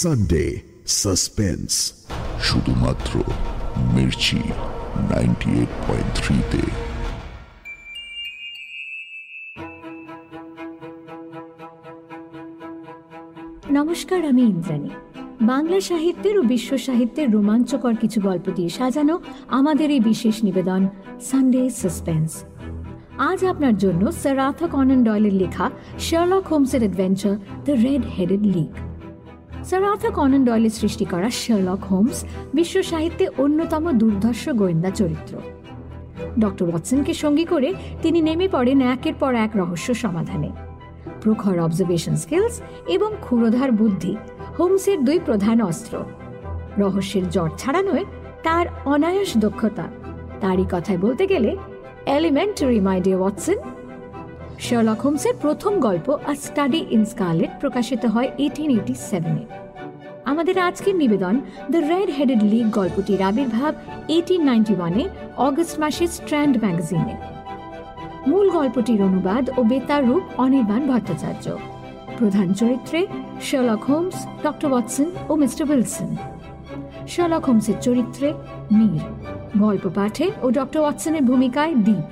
Sunday suspense শুধুমাত্র Mirchi ninety eight point থ্রিতে নমস্কার আমি ইন্দ্রাণী। বাংলা সাহিত্যের ও বিশ্ব সাহিত্যের রোমাঞ্চকর কিছু গল্প দিয়ে সাজানো আমাদের এই বিশেষ নিবেদন সানডে সাসপেন্স আজ আপনার জন্য স্যার আর্থার কনন ডয়েলের লেখা Sherlock হোমসের adventure the red headed league sir Arthur Conan ডয়েলের সৃষ্টি করা শার্লক হোমস, বিশ্ব সাহিত্যে অন্যতম দুর্ধর্ষ গোয়েন্দা চরিত্র। ডক্টর ওয়াটসনকে সঙ্গী করে তিনি নেমে পড়েন একের পর এক রহস্য সমাধানে। প্রখর অবজারভেশন স্কিলস এবং ক্ষুরোধার বুদ্ধি, হোমসের দুই প্রধান অস্ত্র। রহস্যের জট ছাড়ানোয় তার অনায়াস দক্ষতা। তারই কথায় বলতে গেলে elementary my dear Watson Sherlock হোমসের প্রথম গল্প আ স্টাডি ইন স্কারলেট প্রকাশিত হয় এইটিন এইটি সেভেনে আমাদের আজকের নিবেদন দ্য রেড হেডেড লিগ গল্পটির আবির্ভাব এইটিন নাইনটি ওয়ানে অগস্ট মাসে স্ট্র্যান্ড ম্যাগাজিনে মূল গল্পটির অনুবাদ ও বেতার রূপ অনির্বাণ ভট্টাচার্য। প্রধান চরিত্রে শার্লক হোমস ডক্টর ওয়াটসন ও মিস্টার উইলসন শার্লক হোমসের চরিত্রে মীর। গল্প পাঠে ও ডক্টর ওয়াটসনের ভূমিকায় দ্বীপ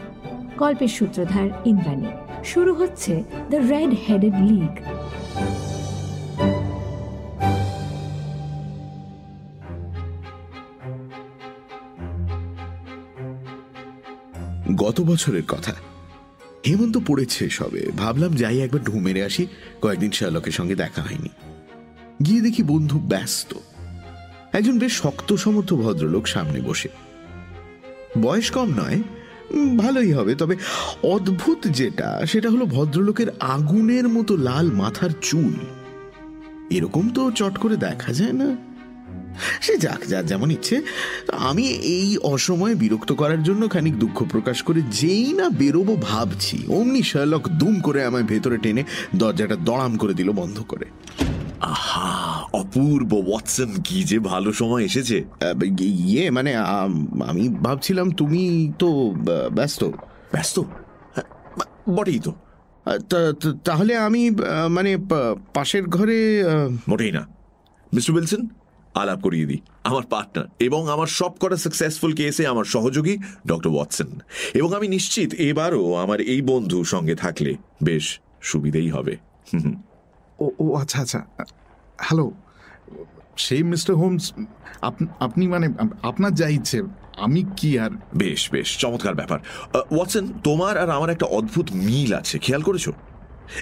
গল্পের সূত্রধার ইন্দ্রাণী। শুরু হচ্ছে দ্য রেড হেডেড লিগ গত বছরের কথা। হেমন্ত পড়েছে সবে। ভাবলাম যাই একবার ঢু মেরে আসি। কয়েকদিন শার্লকের সঙ্গে দেখা হয়নি। গিয়ে দেখি বন্ধু ব্যস্ত। একজন বেশ শক্ত সমর্থ ভদ্রলোক সামনে বসে। বয়স কম নয় ভালোই হবে। তবে অদ্ভুত যেটা, সেটা হলো ভদ্রলোকের আগুনের মতো লাল মাথার চুল। এরকম তো চট করে দেখা যায় না। সে যাক, যার যেমন ইচ্ছে। আমি এই অসময়ে বিরক্ত করার জন্য খানিক দুঃখ প্রকাশ করে যেই না বেরোবো ভাবছি, অমনি শার্লক দুম করে আমায় ভেতরে টেনে দরজাটা দড়াম করে দিল বন্ধ করে। আহা অপূর্ব ওয়াটসন কি যে ভালো সময় এসেছে। ইয়ে মানে আমি ভাবছিলাম তুমি তো ব্যস্ত। ব্যস্ত? হ্যাঁ, বটেই তো। তাহলে আমি মানে পাশের ঘরে মোটেই না। মিস্টার উইলসন আলাপ করিয়ে দিই। আমার পার্টনার এবং আমার সব কটা সাকসেসফুল কেসে আমার সহযোগী ডক্টর ওয়াটসন। এবং আমি নিশ্চিত এবারও আমার এই বন্ধু সঙ্গে থাকলে বেশ সুবিধেই হবে। হুম, ও ও আচ্ছা আচ্ছা। হ্যালো সেই মিস্টার হোমস, আপ- আপনি মানে আপনার যা ইচ্ছে, আমি কি আর? বেশ বেশ, চমৎকার ব্যাপার। ওয়াটসন, তোমার আর আমার একটা অদ্ভুত মিল আছে, খেয়াল করেছ?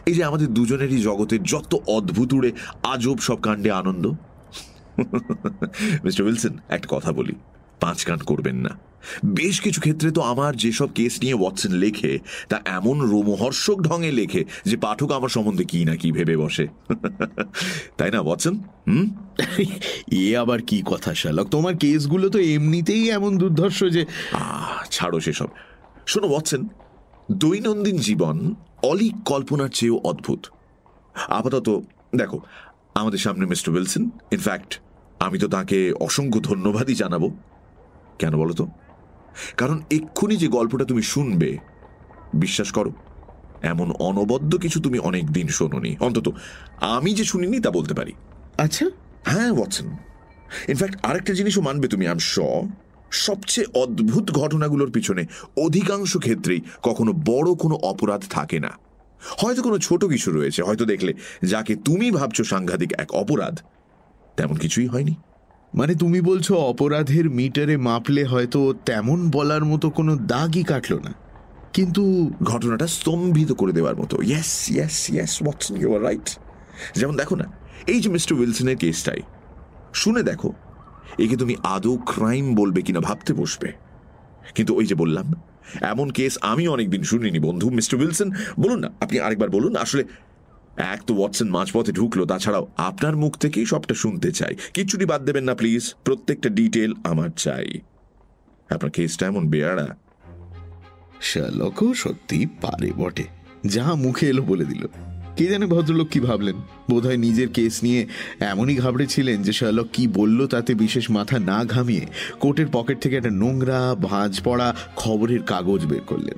এই যে আমাদের দুজনেরই জগতের যত অদ্ভুত উড়ে, আজব সব কাণ্ডে আনন্দ। মিস্টার উইলসন, একটা কথা বলি, পাঁচ কান করবেন না। বেশ কিছু ক্ষেত্রে তো আমার যেসব কেস নিয়ে ওয়াটসন লেখে তা এমন রোমহর্ষক ঢঙে লেখে যে পাঠক আমার সম্বন্ধে কি না কি ভেবে বসে। তাই না ওয়াটসন? হুম? এ আবার কি কথা শার্লক? তোমার কেসগুলো তো এমনিতেই এমন দুর্ধর্ষ যে ছাড়ো সেসব। শোনো ওয়াটসন দৈনন্দিন জীবন অলিক কল্পনার চেয়েও অদ্ভুত। আপাতত দেখো আমাদের সামনে মিস্টার উইলসন। ইনফ্যাক্ট আমি তো তাকে অসংখ্য ধন্যবাদই জানাব। কেন বলো তো? কারণ এক্ষুনি যে গল্পটা তুমি শুনবে বিশ্বাস করো এমন অনবদ্য কিছু তুমি অনেক দিন শোনোনি। অন্তত আমি যে শুনিনি তা বলতে পারি। আচ্ছা? হ্যাঁ ওয়াটসন। ইনফ্যাক্ট আরেকটা জিনিসও মানবে তুমি আম শ সবচেয়ে অদ্ভুত ঘটনাগুলোর পিছনে অধিকাংশ ক্ষেত্রেই কখনো বড় কোনো অপরাধ থাকে না। হয়তো কোনো ছোট কিছু রয়েছে হয়তো দেখলে যাকে তুমি ভাবছ সাংঘাতিক এক অপরাধ তেমন কিছুই হয়নি। মানে তুমি বলছো অপরাধের মিটারে মাপলে হয়তো তেমন বলার মতো কোনো দাগই কাটল না। কিন্তু ঘটনাটা স্তম্ভিত করে দেওয়ার মতো। Yes yes yes Watson you are right যেমন দেখো না, এই যে মিস্টার উইলসনের কেসটাই শুনে দেখো, একে তুমি আদৌ ক্রাইম বলবে কিনা ভাবতে বসবে। কিন্তু ওই যে বললাম, এমন কেস আমি অনেকদিন শুনিনি বন্ধু মিস্টার উইলসন বলুন না, আপনি আরেকবার বলুন, আসলে এক তো ওয়াটসন মাঝপথে ঢুকলো, তাছাড়াও আপনার মুখ থেকেই সবটা শুনতে চাই। কিচ্ছুটি বাদ দেবেন না, প্লিজ। প্রত্যেকটা ডিটেল আমার চাই। আপনার কেসটা এমন বেয়ারা শার্লকও সত্যি পারে বটে। যা মুখে এলো বলে দিল। কে জানে ভদ্রলোক কি ভাবলেন? বোধহয় নিজের কেস নিয়ে এমনই ঘাবড়েছিলেন যে শার্লক কি বলল তাতে বিশেষ মাথা না ঘামিয়ে কোটের পকেট থেকে একটা নোংরা, ভাঁজ পড়া খবরের কাগজ বের করলেন।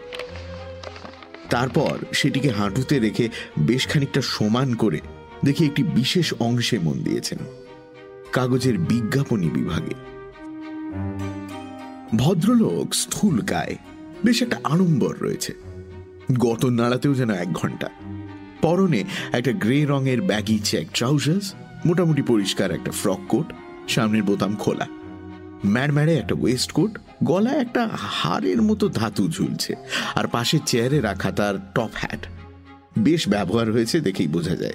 তারপর সেটিকে হাঁটুতে রেখে বেশ খানিকটা সমান করে দেখি একটি বিশেষ অংশে মন দিয়েছেন, কাগজের বিজ্ঞাপনী বিভাগে। ভদ্রলোক স্থূলকায় বেশ একটা আড়ম্বর রয়েছে। গত নাড়াতেও যেন এক ঘণ্টা। পরনে একটা গ্রে রঙের ব্যাগি চেক ট্রাউজার্স মোটামুটি পরিষ্কার একটা ফ্রক কোট সামনের বোতাম খোলা। ম্যাড়ম্যাড়ে একটা ওয়েস্ট কোট গলায় একটা হাড়ের মতো ধাতু ঝুলছে, আর পাশে চেয়ারে রাখা তার টপ হ্যাট বেশ ব্যবহার হয়েছে দেখেই বোঝা যায়।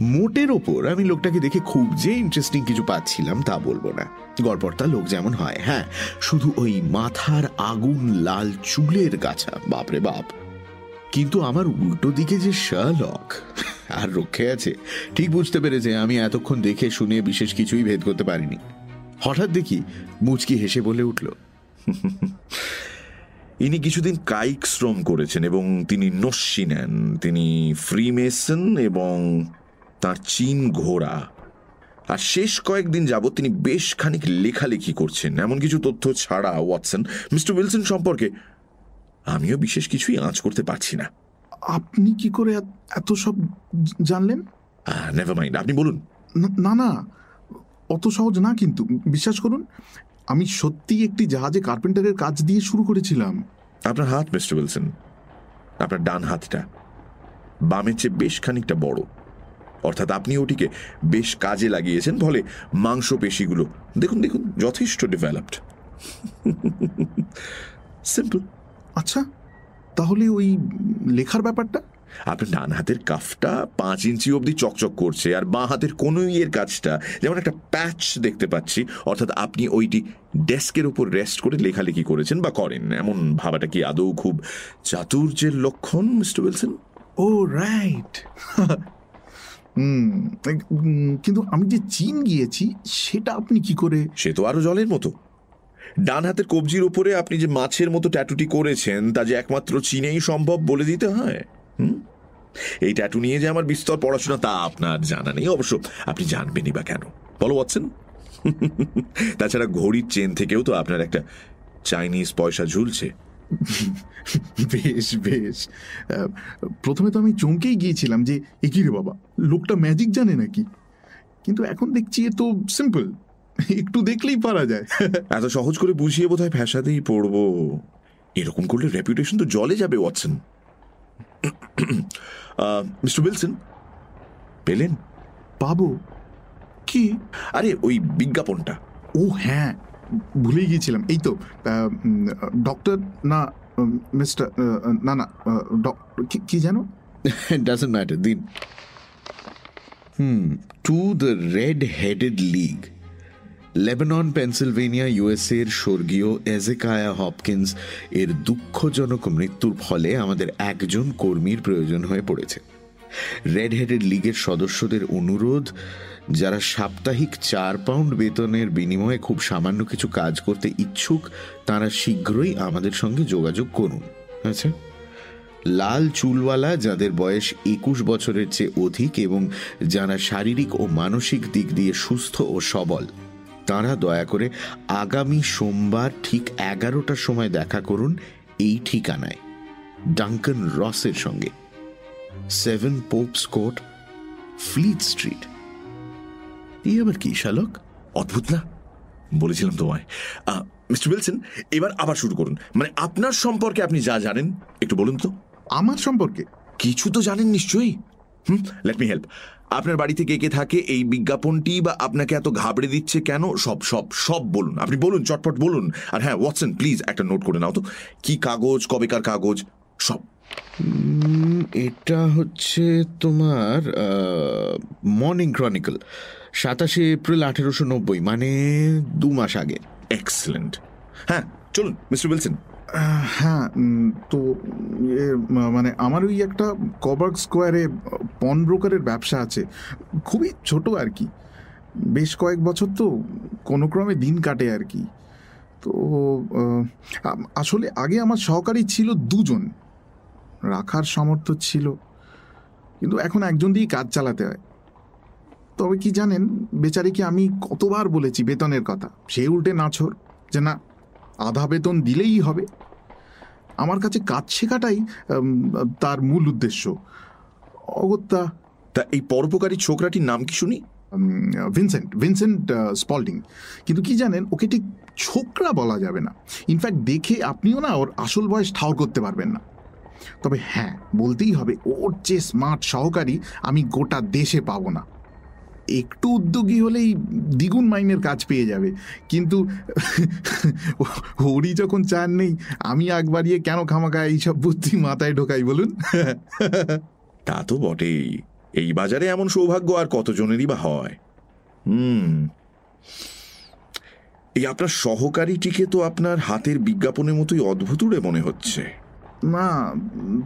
মোটের ওপর আমি লোকটাকে দেখে খুব যে ইন্টারেস্টিং কিছু পাচ্ছিলাম তা বলব না। গড়পড়তা লোক যেমন হয় হ্যাঁ শুধু ওই মাথার আগুন লাল চুলের গাছা, বাপরে বাপ। কিন্তু আমার উল্টো দিকে যে শার্লক আর রক্ষে আছে, ঠিক বুঝতে পেরেছে আমি এতক্ষণ দেখে শুনে বিশেষ কিছুই ভেদ করতে পারিনি। হঠাৎ দেখি মুচকি হেসে বলে উঠল ইনি কিছুদিন কায়িক শ্রম করেছেন এবং তিনি নস্যি নেন। তিনি ফ্রিমেসন এবং তার চীন ঘোড়া। আর শেষ কয়েকদিন যাবৎ তিনি বেশ খানিক লেখালেখি করছেন। এমন কিছু তথ্য ছাড়া ওয়াটসন মিস্টার উইলসন সম্পর্কে আমিও বিশেষ কিছুই আঁচ করতে পারছি না। আপনি কি করে এত- সব জানলেন? নেভার মাইন্ড আপনি বলুন। না না। অত সহজ না কিন্তু বিশ্বাস করুন আমি সত্যি একটি জাহাজে কার্পেন্টারের কাজ দিয়ে শুরু করেছিলাম। আপনার হাত মিস্টার উইলসন। আপনার ডান হাতটা। বামের চেয়ে বেশ খানিকটা বড়। অর্থাৎ আপনি ওটিকে বেশ কাজে লাগিয়েছেন ফলে মাংস পেশিগুলো দেখুন দেখুন যথেষ্ট ডেভেলপড সিম্পল আচ্ছা তাহলে ওই লেখার ব্যাপারটা? আপনার ডান হাতের কাফটা পাঁচ ইঞ্চি অবধি চকচক করছে আর বাঁ হাতের কোনো ইয়ের কাজটা যেমন একটা প্যাচ দেখতে পাচ্ছি অর্থাৎ আপনি ওইটি ডেস্কের উপর রেস্ট করে লেখালেখি করেছেন বা করেন এমন ভাবাটা কি আদৌ খুব চাতুর্যের লক্ষণ মিস্টার উইলসন? ও রাইট। কিন্তু আমি যে চীন গিয়েছি সেটা আপনি কি করে? সে তো আরও জলের মতো। ডান হাতের কবজির উপরে আপনি যে মাছের মতো ট্যাটুটি করেছেন তা যে একমাত্র চীনেই সম্ভব বলে দিতে হয়? হুম? এই ট্যাটু নিয়ে যে আমার বিস্তর পড়াশোনা তা আপনার জানা নেই। অবশ্য আপনি জানবেনই বা কেন। বলো পাচ্ছেন তাছাড়া ঘড়ির চেন থেকেও তো আপনার একটা চাইনিজ পয়সা ঝুলছে। বেশ বেশ। প্রথমে তো আমি চমকেই গিয়েছিলাম যে একই রে বাবা লোকটা ম্যাজিক জানে নাকি? কিন্তু এখন দেখছি এ তো সিম্পল একটু দেখলেই পারা যায়। এত সহজ করে বুঝিয়ে বোধহয় ফ্যাসাতেই পড়ব। এরকম করলে রেপুটেশন তো জলে যাবে ওয়াটসন মিস্টার উইলসন? পেলেন? পাবো। কি? আরে ওই বিজ্ঞাপনটা। ও হ্যাঁ ভুলেই গিয়েছিলাম। এই তো ডক্টর না মিস্টার না না কি জানো ডাজন্ট ম্যাটার দিন। হুম to the red headed league Lebanon, Pennsylvania এর স্বর্গীয় এজেকায়া হপকিন্স এর দুঃখজনক মৃত্যুর ফলে আমাদের একজন কর্মীর প্রয়োজন হয়ে পড়েছে। রেড হেডেড লিগের সদস্যদের অনুরোধ, যারা সাপ্তাহিক চার পাউন্ড বেতনের বিনিময়ে খুব সামান্য কিছু কাজ করতে ইচ্ছুক, তারা শীঘ্রই আমাদের সঙ্গে যোগাযোগ করুন। আচ্ছা। লাল চুলওয়ালা, যাদের বয়স একুশ বছরের চেয়ে অধিক এবং যারা শারীরিক ও মানসিক দিক দিয়ে সুস্থ ও সবল তারা দয়া করে আগামী সোমবার ঠিক এগারোটার সময় দেখা করুন এই ঠিকানায়। ডাঙ্কন রসের সঙ্গে। Seven Pope's court Fleet Street. এই আবার কি শালক? অদ্ভুত না? বলেছিলাম তোমায়। মিস্টার উইলসন এবার আবার শুরু করুন। মানে আপনার সম্পর্কে আপনি যা জানেন একটু বলুন তো। আমার সম্পর্কে? কিছু তো জানেন নিশ্চয়ই। হুম লেট মি হেল্প আপনার বাড়িতে কে কে থাকে এই বিজ্ঞাপনটি বা আপনাকে এত ঘাবড়ে দিচ্ছে কেন? সব সব সব বলুন। আপনি বলুন চটপট বলুন। আর হ্যাঁ ওয়াটসন প্লিজ একটা নোট করে নাও তো। কি কাগজ কবেকার কাগজ? সব। এটা হচ্ছে তোমার মর্নিং ক্রনিকল সাতাশে এপ্রিল আঠেরোশো নব্বই মানে দু মাস আগে। এক্সেলেন্ট হ্যাঁ চলুন মিস্টার উইলসন হ্যাঁ তো মানে আমার ওই একটা কবার্গ স্কোয়ারে পন ব্রোকারের ব্যবসা আছে। খুবই ছোট আর কি। বেশ কয়েক বছর তো, কোনো ক্রমে দিন কাটে আর কি। তো আসলে আগে আমার সহকারী ছিল দুজন। রাখার সামর্থ্য ছিল, কিন্তু এখন একজন দিয়েই কাজ চালাতে হয়। তবে কি জানেন, বেচারিকে আমি কতবার বলেছি বেতনের কথা। সে উল্টে নাছর যে না, আধা বেতন দিলেই হবে। আমার কাছে কাজ শেখাটাই তার মূল উদ্দেশ্য। অগত্যা তা এই পরোপকারী ছোকরাটির নাম কি শুনি? ভিনসেন্ট ভিনসেন্ট স্পল্ডিং কিন্তু কি জানেন ওকে ঠিক ছোকরা বলা যাবে না। ইনফ্যাক্ট দেখে আপনিও না ওর আসল বয়স ঠাউর করতে পারবেন না। তবে হ্যাঁ বলতেই হবে ওর যে স্মার্ট সহকারী আমি গোটা দেশে পাবো না। একটু উদ্যোগী হলেই দ্বিগুণ মাইনের কাজ পেয়ে যাবে। কিন্তু ওরই যখন চান নেই আমি আগ বাড়িয়ে কেন খামাখা এইসব বুদ্ধি মাথায় ঢোকাই বলুন? তা তো বটেই। এই বাজারে এমন সৌভাগ্য আর কতজনেরই বা হয়? হুম। এই আপনার সহকারীটিকে তো আপনার হাতের বিজ্ঞাপনের মতোই অদ্ভুতুড়ে মনে হচ্ছে। না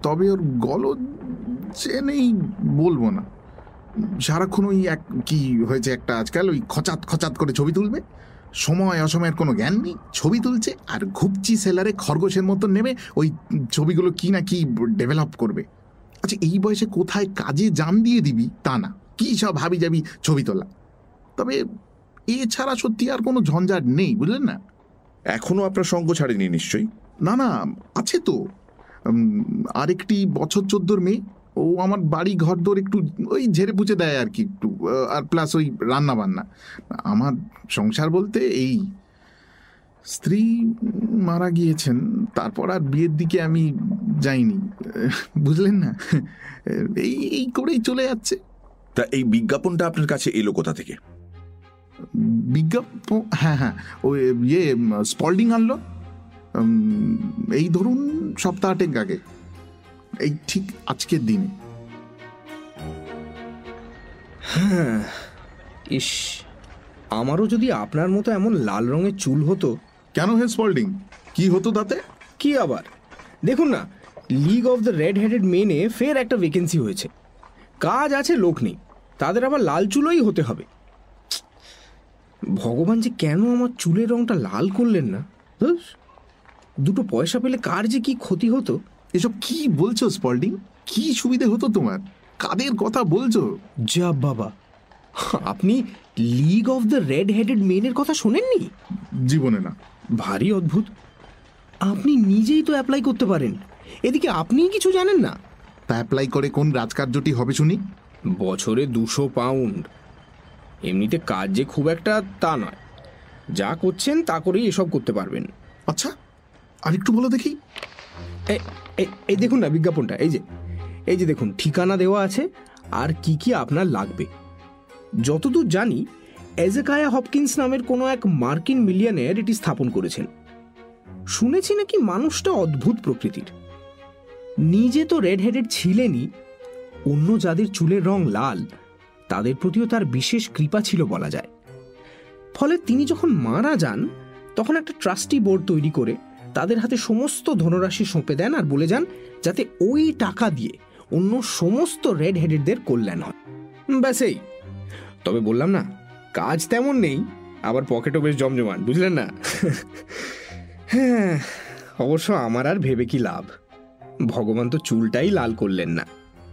তবে ওর গলদ যে নেই বলব না। সারাক্ষণ ওই এক কি হয়েছে একটা আজকাল ওই খচাত খচাত করে ছবি তুলবে? সময় অসময়ের কোনো জ্ঞান নেই ছবি তুলছে আর ঘুপচি সেলারে খরগোশের মতন নেমে ওই ছবিগুলো কি না কি ডেভেলপ করবে। আচ্ছা এই বয়সে কোথায় কাজে জান দিয়ে দিবি তা না কি সব ভাবি যাবি ছবি তোলা। তবে এছাড়া সত্যি আর কোনো ঝঞ্ঝাট নেই বুঝলেন না? এখনও আপনার সঙ্গ ছাড়েনি নিশ্চয়ই? না না আছে তো। আরেকটি বছর চোদ্দোর মেয়ে। ও আমার বাড়ি ঘর দোর একটু ওই ঝেড়ে পুচে দেয় আর কি একটু আর প্লাস ওই রান্না বান্না আমার সংসার বলতে এই স্ত্রী মারা গিয়েছেন তারপর আর বিয়ের দিকে আমি যাইনি। বুঝলেন না? এই এই করেই চলে যাচ্ছে। তা এই বিজ্ঞাপনটা আপনার কাছে এলো কোথা থেকে? বিজ্ঞাপন হ্যাঁ হ্যাঁ ওই ইয়ে স্পল্ডিং আনলো। এই ধরুন সপ্তাহটেক আগে। এই ঠিক আজকের দিনে। ইস আমারও যদি আপনার মতো এমন লাল রঙের চুল হতো। কেন হে স্পল্ডিং? কি হতো তাতে? কি আবার? দেখুন না league of the red headed মেনে ফের একটা ভ্যাকেন্সি হয়েছে। কাজ আছে লোক নেই। তাদের আবার লাল চুলোই হতে হবে। ভগবান যে কেন আমার চুলের রংটা লাল করলেন না? দুটো পয়সা পেলে কার যে কি ক্ষতি হতো? এসব কি বলছো স্পল্ডিং কি সুবিধে হতো তোমার? কাদের কথা বলছো? যা বাবা। আপনি league of the red headed মেনের কথা শোনেননি? জীবনে না। ভারী অদ্ভুত। আপনি নিজেই তো অ্যাপ্লাই করতে পারেন। এদিকে আপনিই কিছু জানেন না। তা অ্যাপ্লাই করে কোন রাজকার্যটি হবে শুনি? বছরে দুশো পাউন্ড এমনিতে কাজ যে খুব একটা তা নয়। যা করছেন তা করেই এসব করতে পারবেন। আচ্ছা আর একটু বলো দেখি। এই দেখুন না বিজ্ঞাপনটা, এই যে এই যে দেখুন, ঠিকানা দেওয়া আছে আর কি কি আপনার লাগবে। যতদূর জানি, এজেকায়া হপকিন্স নামের কোনো এক মার্কিন মিলিয়নের এটি স্থাপন করেছেন। শুনেছি নাকি মানুষটা অদ্ভুত প্রকৃতির। নিজে তো রেড হেডেড ছিলেনই, অন্য যাদের চুলের রং লাল, তাদের প্রতিও তার বিশেষ কৃপা ছিল বলা যায়। ফলে তিনি যখন মারা যান, তখন একটা ট্রাস্টি বোর্ড তৈরি করে তাদের হাতে সমস্ত ধনরাশি সঁপে দেন আর বলে যান যাতে ওই টাকা দিয়ে অন্য সমস্ত রেড হেডেডদের কল্যাণ হয়। ব্যাস এই। তবে বললাম না কাজ তেমন নেই আবার পকেটও বেশ জমজমান বুঝলেন না? হ্যাঁ অবশ্য আমার আর ভেবে কি লাভ? ভগবান তো চুলটাই লাল করলেন না।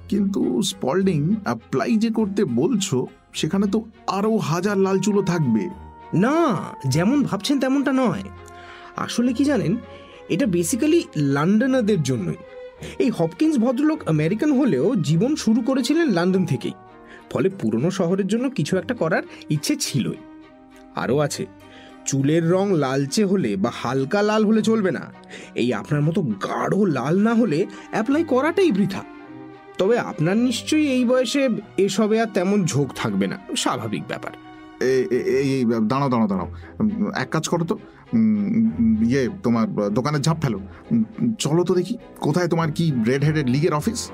কিন্তু স্পল্ডিং অ্যাপ্লাই যে করতে বলছো সেখানে তো আরও হাজার লাল চুলো থাকবে। না যেমন ভাবছেন তেমনটা নয়। আসলে কি জানেন? এটা বেসিক্যালি লন্ডনারদের জন্যই। এই হপকিন্স ভদ্রলোক আমেরিকান হলেও জীবন শুরু করেছিলেন লন্ডন থেকেই। ফলে পুরনো শহরের জন্য কিছু একটা করার ইচ্ছে ছিলই। আরও আছে, চুলের রং লালচে হলে বা হালকা লাল হলে চলবে না। এই আপনার মতো গাঢ় লাল না হলে অ্যাপ্লাই করাটাই বৃথা। তবে আপনার নিশ্চয়ই এই বয়সে এসবে আর তেমন ঝোঁক থাকবে না। স্বাভাবিক ব্যাপার। এই দাঁড়াও দাঁড়াও দাঁড়াও। এক কাজ করো তো। ইয়ে তোমার দোকানে ঝাঁপ ফেলো। চলো তো দেখি, কোথায় তোমার কি রেড হেডেড লিগের অফিস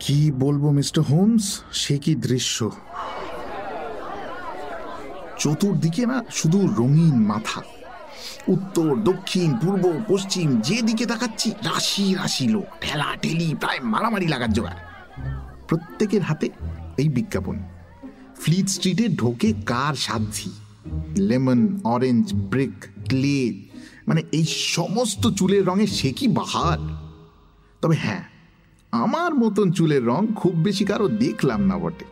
কি বলব মিস্টার হোমস সে কি দৃশ্য? চতুর্দিকে না শুধু রঙিন মাথা। উত্তর, দক্ষিণ, পূর্ব, পশ্চিম, যেদিকে তাকাচ্ছি, রাশি রাশি লোক, ঠেলা, ঠেলি, প্রায় মারামারি লাগার জোগাড়। প্রত্যেকের হাতে এই বিজ্ঞাপন। ফ্লিট স্ট্রিটে ঢোকে কার সাধ্যি লেমন, অরেঞ্জ, ব্রিক, ক্লে মানে এই সমস্ত চুলের রঙে সে কি বাহার? তবে হ্যাঁ আমার মতন চুলের রং খুব বেশি কারও দেখলাম না বটে।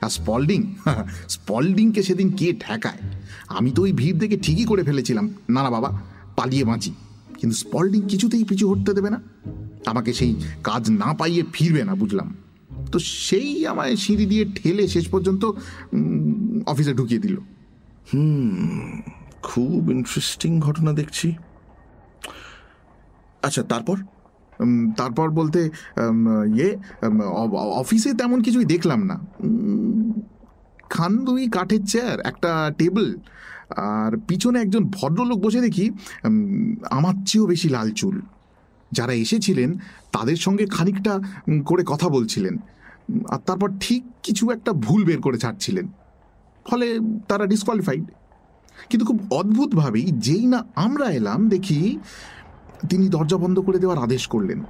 আর স্পল্ডিং স্পল্ডিংকে সেদিন কে ঠেকায়? আমি তো ওই ভিড় দেখে ঠিকই করে ফেলেছিলাম। না না বাবা, পালিয়ে বাঁচি। কিন্তু স্পল্ডিং কিছুতেই পিছু হটতে দেবে না। আমাকে সেই কাজ না পাইয়ে ফিরবে না, বুঝলাম। তো সেই আমায় সিঁড়ি দিয়ে ঠেলে শেষ পর্যন্ত অফিসে ঢুকিয়ে দিল। হুম খুব ইন্টারেস্টিং ঘটনা দেখছি। আচ্ছা তারপর? তারপর বলতে ইয়ে অফিসে তেমন কিছুই দেখলাম না। খান দুই কাঠের চেয়ার একটা টেবিল আর পিছনে একজন ভদ্রলোক বসে দেখি আমার চেয়েও বেশি লাল চুল। যারা এসেছিলেন তাদের সঙ্গে খানিকটা করে কথা বলছিলেন। আর তারপর ঠিক কিছু একটা ভুল বের করে ছাড়ছিলেন। ফলে তারা ডিসকোয়ালিফাইড কিন্তু খুব অদ্ভুতভাবেই যেই না আমরা এলাম, দেখি তিনি দরজা বন্ধ করে দেওয়ার আদেশ করলেন।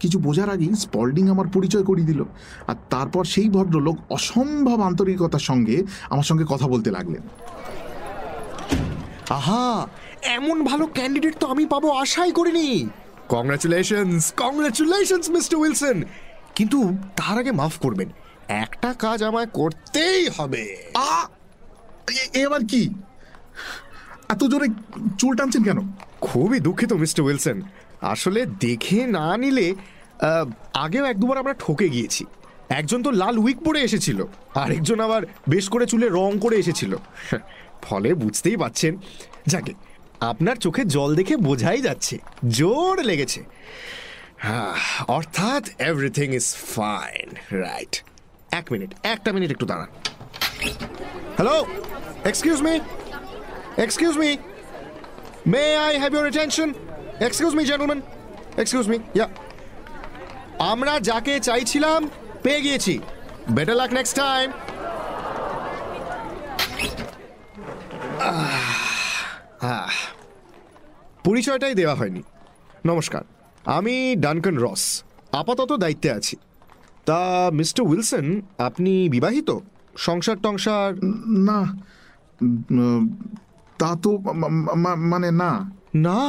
কিছু বোঝার আগেই স্পল্ডিং আমার পরিচয় করিয়ে দিল। আর তারপর সেই ভদ্রলোক অসম্ভব আন্তরিকতার সঙ্গে আমার সঙ্গে কথা বলতে লাগলেন। আহা! এমন ভালো ক্যান্ডিডেট তো আমি পাবো আশাই করিনি। কংগ্রাচুলেশনস কংগ্রাচুলেশনস মিস্টার উইলসন কিন্তু তার আগে মাফ করবেন একটা কাজ আমায় করতেই হবে। আ এবার কি? এত জোরে চুল টানছেন কেন? খুবই দুঃখিত মিস্টার উইলসন। আসলে দেখে না নিলে আহ, আগেও এক দুবার আমরা ঠকে গিয়েছি। একজন তো লাল উইক পরে এসেছিল আরেকজন আবার বেশ করে চুলে রং করে এসেছিল। ফলে বুঝতেই পাচ্ছেন। যাকে আপনার চোখে জল দেখে বোঝাই যাচ্ছে জোর লেগেছে। অর্থাৎ এভরিথিং ইজ ফাইন রাইট এক মিনিট, একটা মিনিট একটু দাঁড়ান। Hello excuse me excuse me may I have your attention? Excuse me gentlemen. Excuse me yeah আমরা যাকে চাইছিলাম, পেয়ে গিয়েছি। বেটার লাক নেক্সট টাইম পরিচয়টাই দেওয়া হয়নি। নমস্কার। আমি ডানকান রস আপাতত দায়িত্বে আছি। তা মিস্টার উইলসন আপনি বিবাহিত? সংসার টংসার? না তা তো মানে না। না?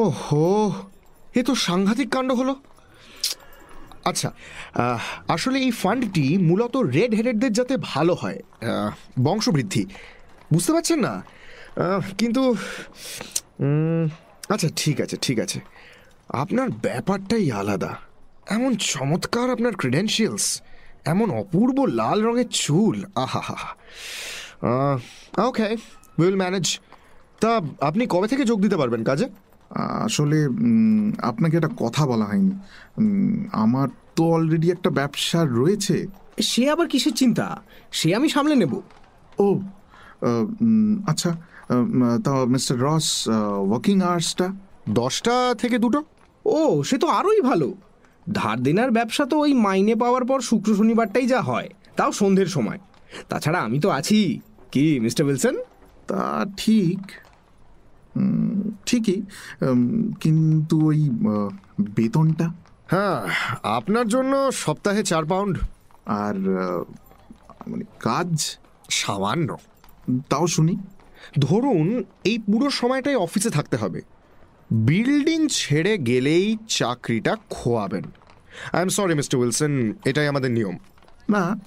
ও হো এ তো সাংঘাতিক কাণ্ড হলো। আচ্ছা আসলে এই ফান্ডটি মূলত রেড হেডেডদের যাতে ভালো হয় বংশবৃদ্ধি। বুঝতে পারছেন না? কিন্তু আচ্ছা ঠিক আছে ঠিক আছে। আপনার ব্যাপারটাই আলাদা। এমন চমৎকার আপনার ক্রিডেন্সিয়ালস এমন অপূর্ব লাল রঙের চুল আহা হা ওকে উইল ম্যানেজ তা আপনি কবে থেকে যোগ দিতে পারবেন কাজে? আসলে আপনাকে একটা কথা বলা হয়নি। আমার তো অলরেডি একটা ব্যবসা রয়েছে। সে আবার কিসের চিন্তা? সে আমি সামলে নেব। ও আচ্ছা তা মিস্টার রস ওয়ার্কিং আওয়ার্সটা দশটা থেকে দুটো? ও সে তো আরোই ভালো। ধার দেনার ব্যবসা তো ওই মাইনে পাওয়ার পর শুক্র শনিবারটাই যা হয় তাও সন্ধ্যের সময়। তাছাড়া আমি তো আছি। কি মিস্টার উইলসন? তা ঠিক। ঠিকই। কিন্তু ওই বেতনটা? হ্যাঁ আপনার জন্য সপ্তাহে চার পাউন্ড। আর মানে কাজ? সামান্য। তাও শুনি। ধরুন এই পুরো সময়টাই অফিসে থাকতে হবে। বিল্ডিং ছেড়ে গেলেই চাকরিটা খোয়াবেন। I am sorry mister Wilson এটাই আমাদের নিয়ম। না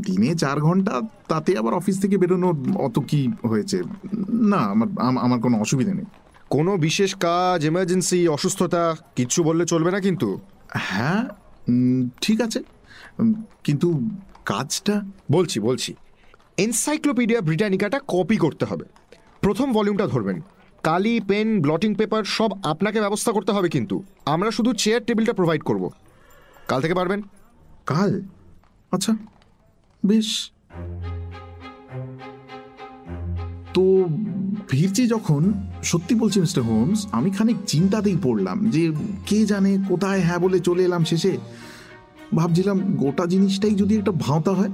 দিনে চার ঘণ্টা তাতে আবার অফিস থেকে বেরোনোর অত কি হয়েছে? না আমার আমার কোনো অসুবিধা নেই। কোনো বিশেষ কাজ এমার্জেন্সি অসুস্থতা কিচ্ছু বললে চলবে না কিন্তু। হ্যাঁ ঠিক আছে। কিন্তু কাজটা? বলছি বলছি। এনসাইক্লোপিডিয়া ব্রিটানিকাটা কপি করতে হবে। প্রথম ভলিউমটা ধরবেন। কালি, পেন ব্লটিং পেপার সব আপনাকে ব্যবস্থা করতে হবে কিন্তু। আমরা শুধু চেয়ার টেবিলটা প্রোভাইড করব। কাল থেকে পারবেন? কাল? আচ্ছা বেশ। তো ভিড়ছি যখন, সত্যি বলছি, মিস্টার হোমস, আমি খানিক চিন্তাতেই পড়লাম যে কে জানে কোথায় হ্যাঁ বলে চলে এলাম শেষে। ভাবছিলাম গোটা জিনিসটাই যদি একটা ভাঁওতা হয়।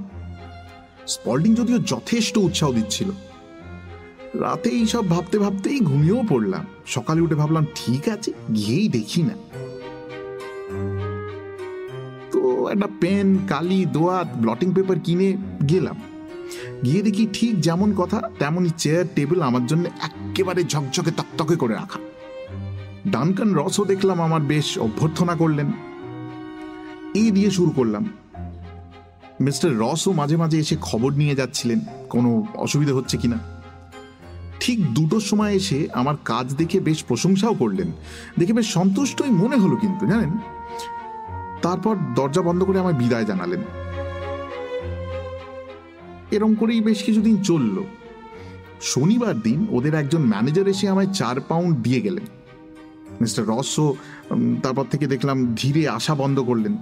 স্পল্ডিং যদিও যথেষ্ট উৎসাহ দিচ্ছিল। রাতে এইসব ভাবতে ভাবতেই ঘুমিয়েও পড়লাম। সকালে উঠে ভাবলাম, ঠিক আছে, গিয়েই দেখি না। তো একটা পেন, কালি, দোয়াত ব্লটিং পেপার কিনে গেলাম। গিয়ে দেখি ঠিক যেমন কথা, তেমনই চেয়ার টেবিল আমার জন্য একেবারে ঝকঝকে তকতকে করে রাখা। ডানকান রসও দেখলাম আমার বেশ অভ্যর্থনা করলেন। এই দিয়ে শুরু করলাম। মিস্টার রসও মাঝে মাঝে এসে খবর নিয়ে যাচ্ছিলেন, কোনো অসুবিধা হচ্ছে কিনা? ঠিক দুটোর সময় এসে আমার কাজ দেখে বেশ প্রশংসাও করলেন। দেখে বেশ সন্তুষ্টই মনে হলো কিন্তু, জানেন? তারপর দরজা বন্ধ করে আমায় বিদায় জানালেন। এরম করেই বেশ কিছুদিন চলল। শনিবার দিন ওদের একজন ম্যানেজার এসে আমায় চার পাউন্ড দিয়ে গেলেন। মিস্টার রসও তারপর থেকে দেখলাম ধীরে আসা বন্ধ করলেন।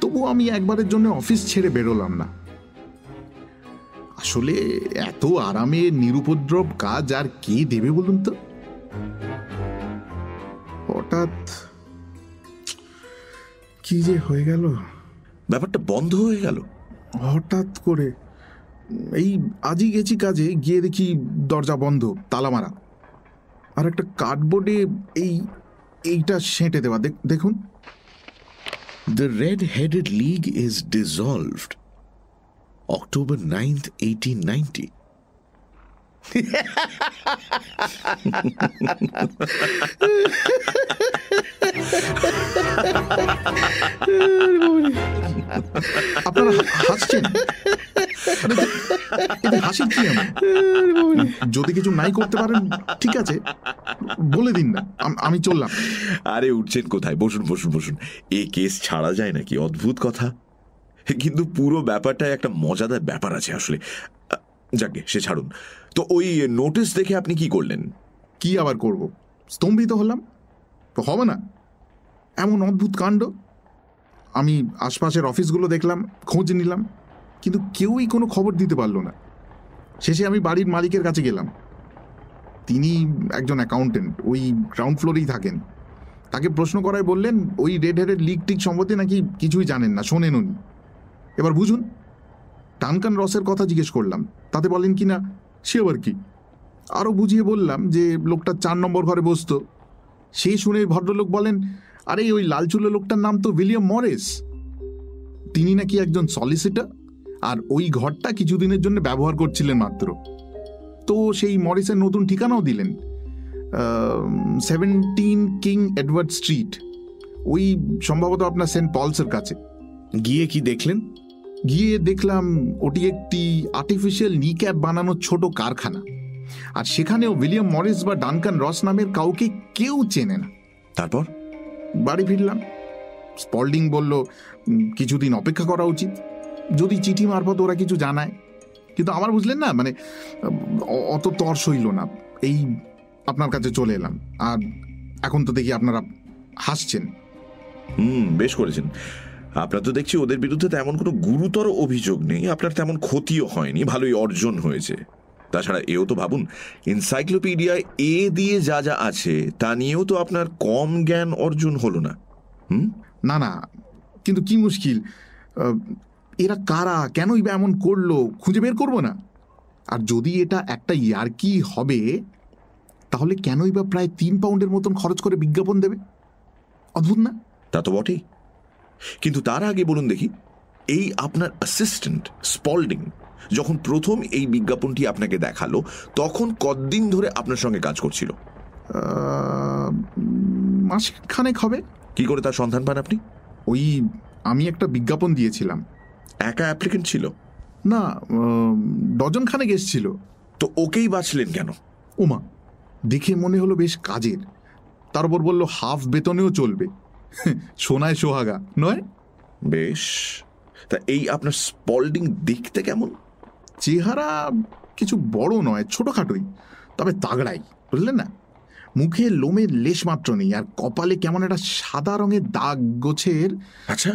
তবু আমি একবারের জন্য অফিস ছেড়ে বেরোলাম না। আসলে এত আরামে নিরুপদ্রব কাজ আর কে দেবে বলুন তো? হঠাৎ কি যে হয়ে গেল? ব্যাপারটা বন্ধ হয়ে গেল। হঠাৎ করে এই আজই গেছি কাজে গিয়ে দেখি দরজা বন্ধ তালা মারা। আর একটা কার্ডবোর্ডে এই এইটা সেঁটে দেওয়া দেখ- দেখুন। The red headed league is dissolved. October 9th, 1890. আপনারা হাসছেন? হাসির কি যদি কিছু নাই করতে পারেন ঠিক আছে। বলে দিন না। আমি চললাম। আরে উঠছেন কোথায়? বসুন বসুন বসুন। এ কেস ছাড়া যায় নাকি? অদ্ভুত কথা। কিন্তু পুরো ব্যাপারটায় একটা মজাদার ব্যাপার আছে আসলে। যাকে সে ছাড়ুন। তো ওই নোটিশ দেখে আপনি কি করলেন? কি আবার করব? স্তম্ভিত হলাম? তো হবে না। এমন অদ্ভুত কাণ্ড। আমি আশপাশের অফিসগুলো দেখলাম, খোঁজ নিলাম, কিন্তু কেউই কোনো খবর দিতে পারল না। শেষে আমি বাড়ির মালিকের কাছে গেলাম। তিনি একজন অ্যাকাউন্টেন্ট ওই গ্রাউন্ড ফ্লোরেই থাকেন। তাকে প্রশ্ন করায় বললেন, ওই রেড হেডের লিগ টিক সম্বন্ধে নাকি কিছুই জানেন না, শোনেন উনি। এবার বুঝুন, টানকান রসের কথা জিজ্ঞেস করলাম, তাতে বলেন কি না সে আবার কি? আরও বুঝিয়ে বললাম যে লোকটা চার নম্বর ঘরে বসতো। সেই শুনে ভদ্রলোক বলেন, আরে, ওই লালচুলো লোকটার নাম তো উইলিয়াম মরিস। তিনি নাকি একজন সলিসিটার আর ওই ঘরটা কিছুদিনের জন্য ব্যবহার করছিলেন মাত্র। তো সেই মরিসের নতুন ঠিকানাও দিলেন সেভেন্টিন কিং এডওয়ার্ড স্ট্রিট, ওই সম্ভবত আপনার সেন্ট পলসের কাছে। গিয়ে কি দেখলেন? গিয়ে দেখলাম ওটি একটি আর্টিফিশিয়াল নি ক্যাপ বানানোর ছোট কারখানা। আর সেখানেও উইলিয়াম মরিস বা ডানকান রস নামের কাউকে কেউ চেনে না। তারপর? বাড়ি ফিরলাম। স্পল্ডিং বলল "উম, কিছুদিন অপেক্ষা করা উচিত। যদি চিঠি মারফত ওরা কিছু জানায়। কিন্তু আমার বুঝলেন না মানে অত তর সইল না। এই আপনার কাছে চলে এলাম। আর এখন তো দেখি আপনারা হাসছেন। হুম বেশ করেছেন। আপনার তো দেখছি ওদের বিরুদ্ধে তেমন কোনো গুরুতর অভিযোগ নেই আপনার তেমন ক্ষতিও হয়নি ভালোই অর্জন হয়েছে। তাছাড়া এও তো ভাবুন এনসাইক্লোপিডিয়ায় এ দিয়ে যা যা আছে তা নিয়েও তো আপনার কম জ্ঞান অর্জন হলো না। হুম? না না কিন্তু কি মুশকিল এরা কারা কেনই বা এমন করল খুঁজে বের করব না। আর যদি এটা একটা ইয়ার্কি হবে তাহলে কেনই বা প্রায় তিন পাউন্ডের মতন খরচ করে বিজ্ঞাপন দেবে? অদ্ভুত না? তা তো বটেই। কিন্তু তার আগে বলুন দেখি এই আপনার অ্যাসিস্ট্যান্ট স্পল্ডিং যখন প্রথম এই বিজ্ঞাপনটি আপনাকে দেখাল তখন কতদিন ধরে আপনার সঙ্গে কাজ করছিল? আহ, মাস খানেক হবে। কি করে তার সন্ধান পান আপনি? ওই আমি একটা বিজ্ঞাপন দিয়েছিলাম। একা অ্যাপ্লিকেন্ট ছিল? না ডজন খানেক এসছিল। তো ওকেই বাঁচলেন কেন? উমা দেখে মনে হলো বেশ কাজের। তার উপর বলল হাফ বেতনেও চলবে। সোনায় সোহাগা নয়? বেশ। তা এই আপনার স্পল্ডিং দেখতে কেমন? চেহারা কিছু বড় নয় ছোটখাটোই তবে তাগড়াই বুঝলেন না? মুখে লোমের লেশ মাত্র নেই আর কপালে কেমন একটা সাদা রঙের দাগ গোছের। আচ্ছা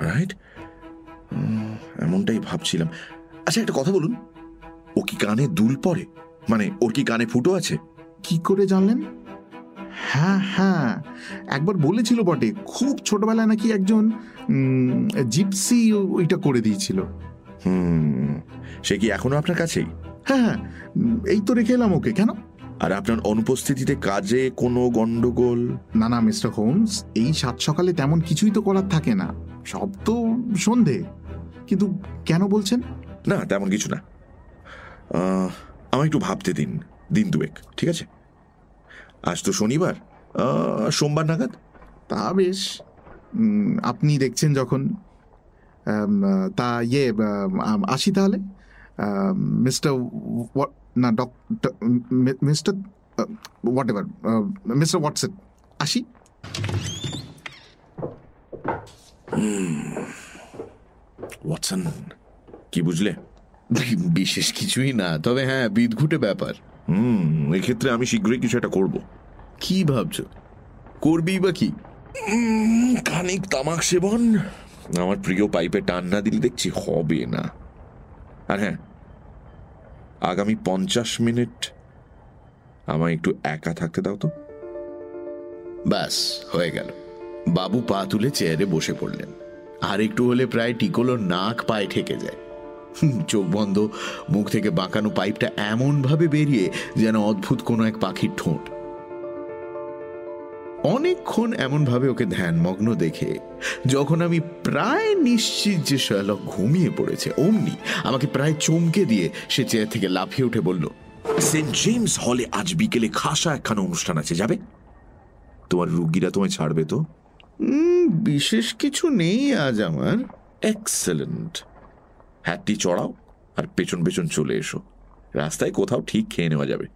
রাইট এমনটাই ভাবছিলাম। আচ্ছা একটা কথা বলুন। ও কি কানে দুল পরে? মানে ওর কি কানে ফুটো আছে? কি করে জানলেন? হ্যাঁ হ্যাঁ। একবার বলেছিল বটে খুব ছোটবেলায় নাকি একজন জিপসি ওইটা করে দিয়েছিল। হুম সে কি এখনও আপনার কাছেই? হ্যাঁ হ্যাঁ এই তো রেখে এলাম ওকে কেন? আর আপনার অনুপস্থিতিতে কাজে কোনো গন্ডগোল না না মিস্টার হোমস এই সাত সকালে তেমন কিছুই তো করার থাকে না। সব তো সন্ধে। কিন্তু কেন বলছেন? না তেমন কিছু না। আমায় একটু ভাবতে দিন দিন দুয়েক ঠিক আছে? আজ তো শনিবার। সোমবার নাগাদ? তা বেশ। আপনি দেখছেন যখন তা ইয়ে আসি তাহলে? মিস্টার না doctor mister whatever mister WhatsApp আসি। ওয়াটসন কি বুঝলে? বিশেষ কিছুই না তবে হ্যাঁ বিদঘুটে ব্যাপার। হুম এক্ষেত্রে আমি শীঘ্রই কিছু একটা করব। কি ভাবছ? করবি বা কি? খানিক তামাক সেবন। আমার প্রিয় পাইপে টান না দিলে দেখছি হবে না। আর হ্যাঁ আগামী পঞ্চাশ মিনিট আমায় একটু একা থাকতে দাও তো। ব্যাস হয়ে গেল। বাবু পা তুলে চেয়ারে বসে পড়লেন। আর একটু হলে প্রায় টিকোলোর নাক পায়ে ঠেকে যায়। চোখ বন্ধ মুখ থেকে বাঁকানো পাইপটা এমন ভাবে বেরিয়ে যেন অদ্ভুত কোনো এক পাখির ঠোঁট। অনেকক্ষণ এমন ভাবে ওকে ধ্যানমগ্ন দেখে যখন আমি প্রায় নিশ্চিত যে শার্লক ঘুমিয়ে পড়েছে অমনি আমাকে প্রায় চমকে দিয়ে সে চেয়ার থেকে লাফিয়ে উঠে বলল সেন্ট জেমস হলে আজ বিকেলে খাসা একখানা অনুষ্ঠান আছে যাবে? তোমার রুগীরা তোমায় ছাড়বে তো? "উম, বিশেষ কিছু নেই আজ আমার। এক্সেলেন্ট হ্যাটটি চড়াও আর পেছন পেছন চলে এসো। রাস্তায় কোথাও ঠিক খেয়ে নেওয়া যাবে।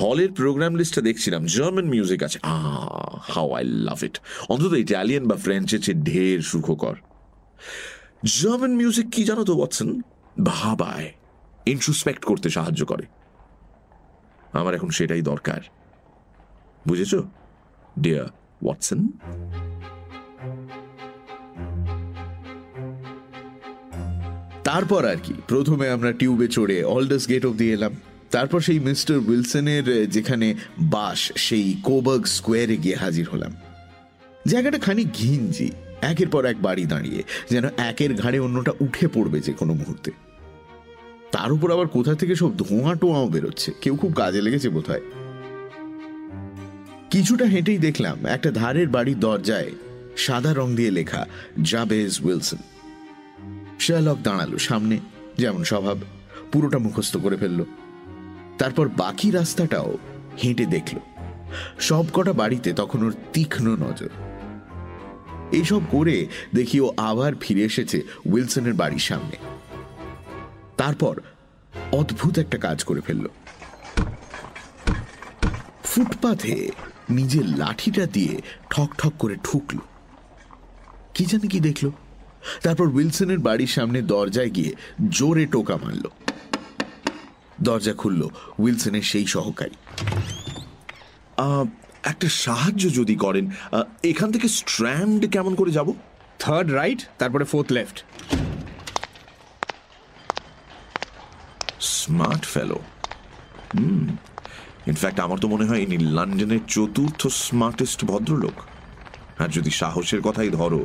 হলের প্রোগ্রাম লিস্টটা দেখছিলাম জার্মান মিউজিক আছে। হাউ আই লাভ ইট অন্তত ইটালিয়ান বা ফ্রেঞ্চের চেয়ে ঢের সুখকর। জার্মান মিউজিক কি জানো তো ওয়াটসন ভাবায় ইন্ট্রোস্পেক্ট করতে সাহায্য করে। আমার এখন সেটাই দরকার। বুঝেছ? ডিয়ার ওয়াটসন তারপর আর কি, প্রথমে আমরা টিউবে চড়ে অলডাস গেট অব্দি এলাম। তারপর সেই মিস্টার উইলসনের যেখানে বাস, সেই কোবার্গ স্কোয়ারে গিয়ে হাজির হলাম। জায়গাটা খানিক ঘিঞ্জি, একের পর এক বাড়ি দাঁড়িয়ে, যেন একের ঘাড়ে অন্যটা উঠে পড়বে যে কোনো মুহূর্তে। তার উপর আবার কোথা থেকে সব ধোঁয়া টোঁয়াও বেরোচ্ছে, কেউ খুব কাজে লেগেছে বোধহয়। কিছুটা হেঁটেই দেখলাম, একটা ধারের বাড়ির দরজায় সাদা রং দিয়ে লেখা জাবেজ উইলসন। শেয়ালক দাঁড়াল সামনে, যেমন স্বভাব। পুরোটা মুখস্থ করে ফেলল। তারপর বাকি রাস্তাটাও হেঁটে দেখল। সব কটা বাড়িতে তখন ওর তীক্ষ্ণ নজর। এইসব করে দেখি ও আবার ফিরে এসেছে উইলসনের বাড়ির সামনে। তারপর অদ্ভুত একটা কাজ করে ফেলল। ফুটপাথে নিজের লাঠিটা দিয়ে ঠক ঠক করে ঠুকলো। কি জানি কি দেখল? তারপর উইলসনের বাড়ির সামনে দরজায় গিয়ে জোরে টোকা মারল। দরজা খুলল উইলসনের সেই সহকারী। একটা সাহায্য যদি করেন এখান থেকে স্ট্র্যান্ড কেমন করে যাব? থার্ড রাইট তারপরে fourth left. Smart fellow. Hmm in fact আমার তো মনে হয় ইনি লন্ডনের চতুর্থ স্মার্টেস্ট ভদ্রলোক। আর যদি সাহসের কথাই ধরো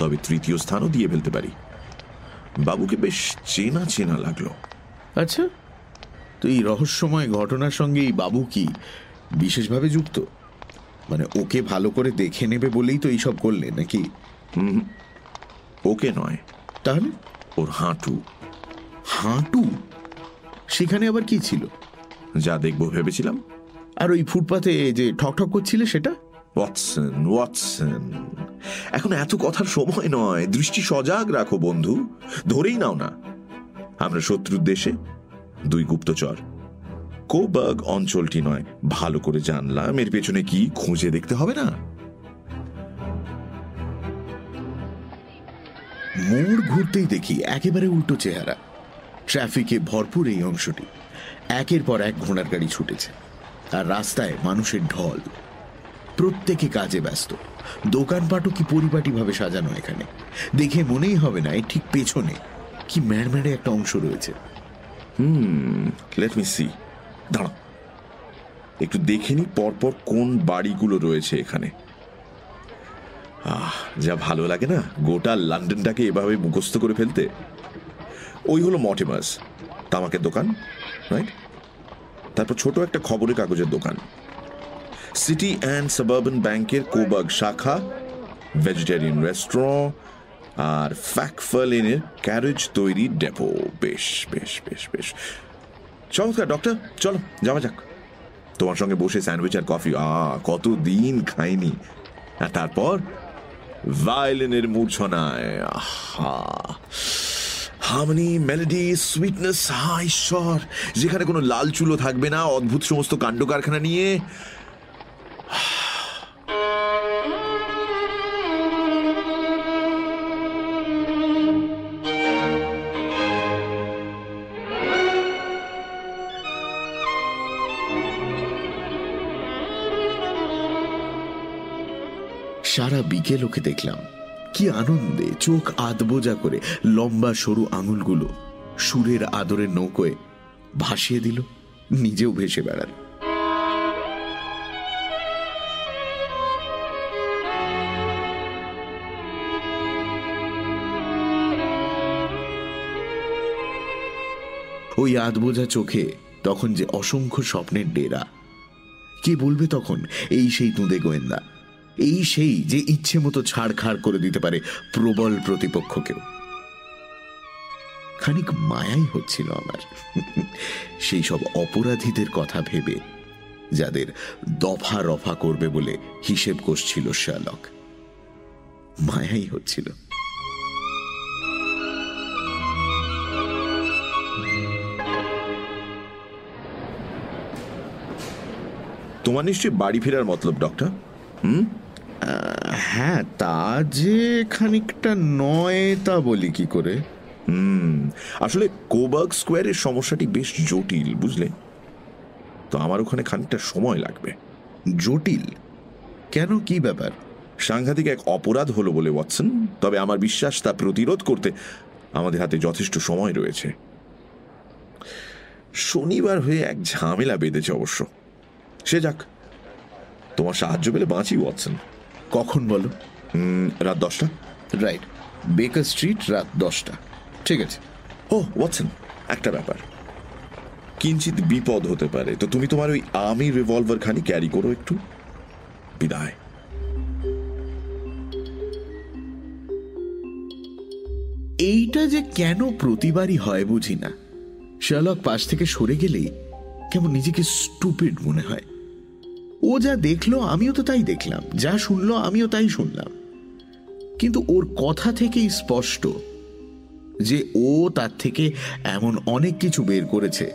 তবে তৃতীয় স্থানও দিয়ে ফেলতে পারি। বাবুকে বেশ চেনা চেনা লাগল। আচ্ছা তো এই রহস্যময় ঘটনার সঙ্গে এই বাবু কি বিশেষভাবে যুক্ত? মানে ওকে ভালো করে দেখে নেবে বলেই তো এইসব করলে নাকি? ওকে নয়। তাহলে? ওর হাঁটু। হাঁটু? সেখানে আবার কি ছিল? যা দেখব ভেবেছিলাম। আর ওই ফুটপাতে যে ঠক ঠক করছিলে সেটা? Watson Watson. এখন এত কথার সময় নয়। দৃষ্টি সজাগ রাখো, বন্ধু। ধরেই নাও না। আমরা শত্রুর দেশে, দুই গুপ্তচর। কোবাগ অঞ্চলটি নয়। ভালো করে জানলাম। এর পেছনে কি খুঁজে দেখতে হবে না? মোড় ঘুরতেই দেখি একেবারে উল্টো চেহারা। ট্রাফিকে ভরপুর এই অংশটি। একের পর এক ঘোড়ার গাড়ি ছুটেছে। আর রাস্তায় মানুষের ঢল। প্রত্যেকে কাজে ব্যস্ত। দোকানপাটও কি পরিপাটিভাবে সাজানো এখানে? দেখে মনেই হবে না ঠিক পেছনে কি ম্যাড়ম্যাড়ে একটা অংশ রয়েছে। হুম লেট মি সি দাঁড়াও। একটু দেখে নি পরপর কোন বাড়িগুলো রয়েছে এখানে। আহ, যা ভালো লাগে না গোটা লন্ডনটাকে এভাবে মুখস্থ করে ফেলতে। ওই হলো মটেমাস, তামাকের দোকান রাইট তারপর ছোট একটা খবরের কাগজের দোকান। সিটি অ্যান্ড সাবার্বন ব্যাংকের কোবাগ শাখা ভেজিটেরিয়ান রেস্টুরেন্ট আর ফ্যাকফালিনের ক্যারেজ তৈরি ডেপো বেশ বেশ বেশ বেশ। চমৎকার ডক্টর চলো, যাওয়া যাক। তোমার সঙ্গে বসে স্যান্ডউইচ আর কফি। আ, কত দিন খাইনি। আর তারপর ভায়োলিনের মূর্ছনায়, আহা। হার্মনি মেলোডি সুইটনেস হা ঈশ্বর। যেখানে কোনো লাল চুলো থাকবে না, অদ্ভুত সমস্ত কাণ্ড কারখানা নিয়ে সারা বিকেল ওকে দেখলাম। কি আনন্দে চোখ আদবোজা করে লম্বা সরু আঙুলগুলো সুরের আদরে নৌকোয় ভাসিয়ে দিল, নিজেও ভেসে বেড়াল। ওই আধবোঝা চোখে তখন যে অসংখ্য স্বপ্নের ডেরা। কে বলবে তখন এই সেই তুঁদে গোয়েন্দা? এই সেই যে ইচ্ছে মতো ছাড়খাড় করে দিতে পারে প্রবল প্রতিপক্ষকেও। খানিক মায়াই হচ্ছিল আমার। সেই সব অপরাধীদের কথা ভেবে, যাদের দফা রফা করবে বলে হিসেব কষছিল শ্যালক। মায়াই হচ্ছিল। তোমার নিশ্চয়ই বাড়ি ফেরার মতলব ডক্টর? হুম? হ্যাঁ তা যে খানিকটা নয় তা বলি কি করে? হুম আসলে কোবার্গ স্কোয়ারের সমস্যাটি বেশ জটিল বুঝলে? তো আমার ওখানে খানিকটা সময় লাগবে। জটিল? কেন কি ব্যাপার? সাংঘাতিক এক অপরাধ হলো বলে ওয়াটসন। তবে আমার বিশ্বাস তা প্রতিরোধ করতে আমাদের হাতে যথেষ্ট সময় রয়েছে। শনিবার হয়ে এক ঝামেলা বেঁধেছে অবশ্য। সে যাক। তোমার সাহায্য পেলে বাঁচি ওয়াটসন। কখন বলো? রাত দশটা। রাইট। বেকার স্ট্রিট রাত দশটা। ঠিক আছে। ও ওয়াটসন একটা ব্যাপার। কিঞ্চিত বিপদ হতে পারে তো তুমি তোমার ওই আর্মি রিভলভার খানি ক্যারি করো একটু। বিদায়। এইটা যে কেন প্রতিবারই হয় বুঝি না। শার্লক পাশ থেকে সরে গেলেই কেমন নিজেকে স্টুপিড মনে হয়। ও যা দেখল, আমিও তো তাই দেখলাম। যা শুনলো, আমিও তাই শুনলাম। কিন্তু ওর কথা থেকেই স্পষ্ট যে ও তার থেকে এমন অনেক কিছু বের করেছে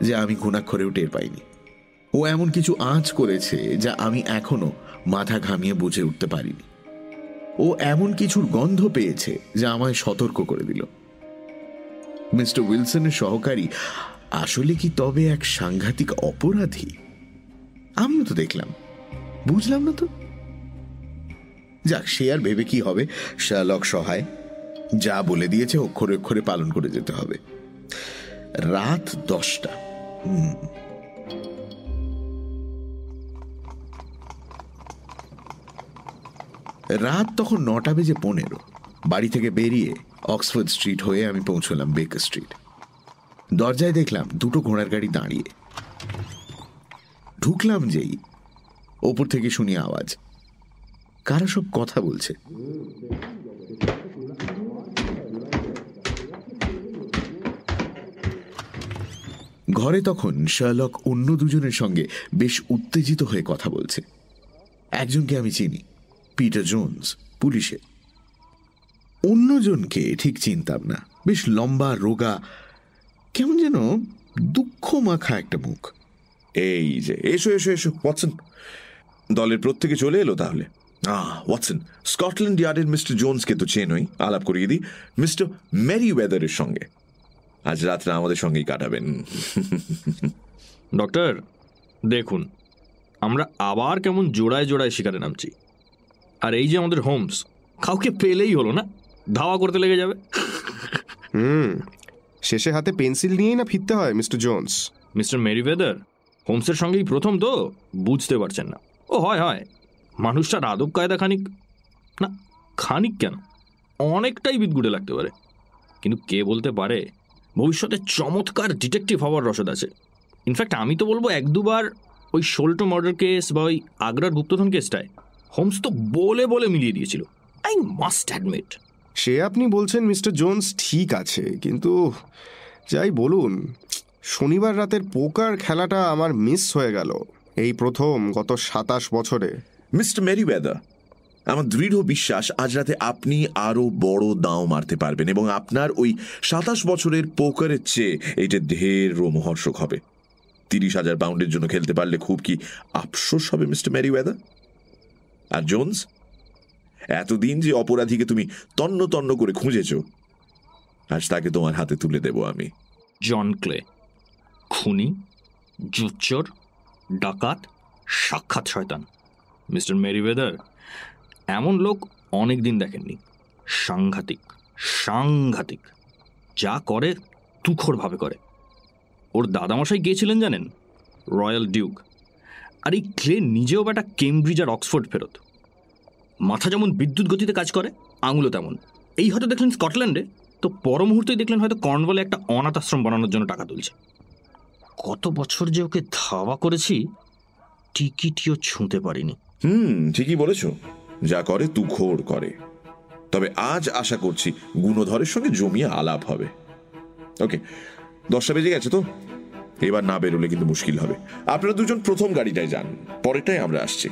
যে আমি ঘুণাক্ষরেও টের পাইনি। ও এমন কিছু আঁচ করেছে যা আমি এখনও মাথা ঘামিয়ে বুঝে উঠতে পারিনি। ও এমন কিছুর গন্ধ পেয়েছে যা আমায় সতর্ক করে দিল। মিস্টার উইলসনের সহকারী, আসলে কি তবে এক সাংঘাতিক অপরাধী? আমিও তো দেখলাম। বুঝলাম না তো। যাক, সে আর ভেবে কি হবে? শালক সহায়। যা বলে দিয়েছে, অক্ষরে অক্ষরে পালন করে যেতে হবে। রাত দশটা। রাত তখন নটা বেজে পনেরো। বাড়ি থেকে বেরিয়ে অক্সফোর্ড স্ট্রিট হয়ে আমি পৌঁছলাম বেকার স্ট্রিট। দরজায় দেখলাম দুটো ঘোড়ার গাড়ি দাঁড়িয়ে। ঢুকলাম যেই ওপর থেকে শুনি আওয়াজ। কারা সব কথা বলছে? ঘরে তখন শার্লক অন্য দুজনের সঙ্গে বেশ উত্তেজিত হয়ে কথা বলছে। একজনকে আমি চিনি, পিটার জোন্স, পুলিশে। অন্যজনকে ঠিক চিনতাম না, বেশ লম্বা, রোগা, কেমন যেন দুঃখ মাখা একটা মুখ। এই যে এসো এসো এসো ওয়াটসন। দলের প্রত্যেকে চলে এলো তাহলে। আহ ওয়াটসন স্কটল্যান্ড ইয়ার্ডের মিস্টার জোন্সকে তো চেনই আলাপ করিয়ে দিই মিস্টার মেরি ওয়েদারের সঙ্গে। আজ রাত্রে আমাদের সঙ্গেই কাটাবেন। ডক্টর দেখুন আমরা আবার কেমন জোড়ায় জোড়ায় শিকারে নামছি। আর এই যে আমাদের হোমস কাউকে পেলেই হলো না? ধাওয়া করতে লেগে যাবে। হুম শেষে হাতে পেন্সিল নিয়েই না ফিরতে হয় মিস্টার জোন্স? মিস্টার মেরিভেদার হোমসের সঙ্গেই প্রথম তো, বুঝতে পারছেন না। ও, হয় হয়। মানুষটার আদব কায়দা খানিক, না, খানিক কেন? অনেকটাই বিদগুড়ে লাগতে পারে। কিন্তু কে বলতে পারে? ভবিষ্যতে চমৎকার ডিটেকটিভ হওয়ার রসদ আছে। ইনফ্যাক্ট আমি তো বলব এক দুবার ওই শোল্টো মার্ডার কেস বা ওই আগ্রার গুপ্তধন কেসটায় হোমস তো বলে বলে মিলিয়ে দিয়েছিল। আই মাস্ট অ্যাডমিট সে আপনি বলছেন মিস্টার জোন্স ঠিক আছে, কিন্তু যাই বলুন শনিবার রাতের পোকার খেলাটা আমার মিস হয়ে গেল। এই প্রথম গত সাতাশ বছরে। মিস্টার মেরি ওয়েদার আমার দৃঢ় বিশ্বাস আজ রাতে আপনি আরও বড় দাও মারতে পারবেন এবং আপনার ওই সাতাশ বছরের পোকারের চেয়ে এইটা ঢের রোমহর্ষক হবে। তিরিশ হাজার পাউন্ডের জন্য খেলতে পারলে খুব কি আফসোস হবে মিস্টার মেরি ওয়েদার আর জোন্স এতদিন যে অপরাধীকে তুমি তন্ন তন্ন করে খুঁজেছ আজ তাকে তোমার হাতে তুলে দেব আমি। John Clay. খুনি, জুচ্চর, ডাকাত, সাক্ষাৎ শয়তান। মিস্টার মেরিওয়েদার, এমন লোক অনেক দিন দেখেননি। সাংঘাতিক সাংঘাতিক। যা করে, তুখোরভাবে করে। ওর দাদামশাই গিয়েছিলেন জানেন? Royal Duke. আর এই ক্লে নিজেও বেটা কেমব্রিজ আর অক্সফোর্ড ফেরত। মাথা যেমন বিদ্যুৎ গতিতে কাজ করে, আঙুলও তেমন। এই হয়তো দেখলেন স্কটল্যান্ডে, তো পর মুহূর্তেই দেখলেন হয়তো কর্নওয়ালে একটা অনাথ আশ্রম বানানোর জন্য টাকা তুলছে। কত বছর যে ওকে ধাওয়া করেছি টিকিটিও ছুঁতে পারিনি। হুম ঠিকই বলেছ। যা করে তুখোর করে। তবে আজ আশা করছি গুণধরের সঙ্গে জমিয়ে আলাপ হবে। ওকে দশটা বেজে গেছে তো? এবার না বেরোলে কিন্তু মুশকিল হবে। আপনারা দুজন প্রথম গাড়িটায় যান পরেরটাই আমরা আসছি।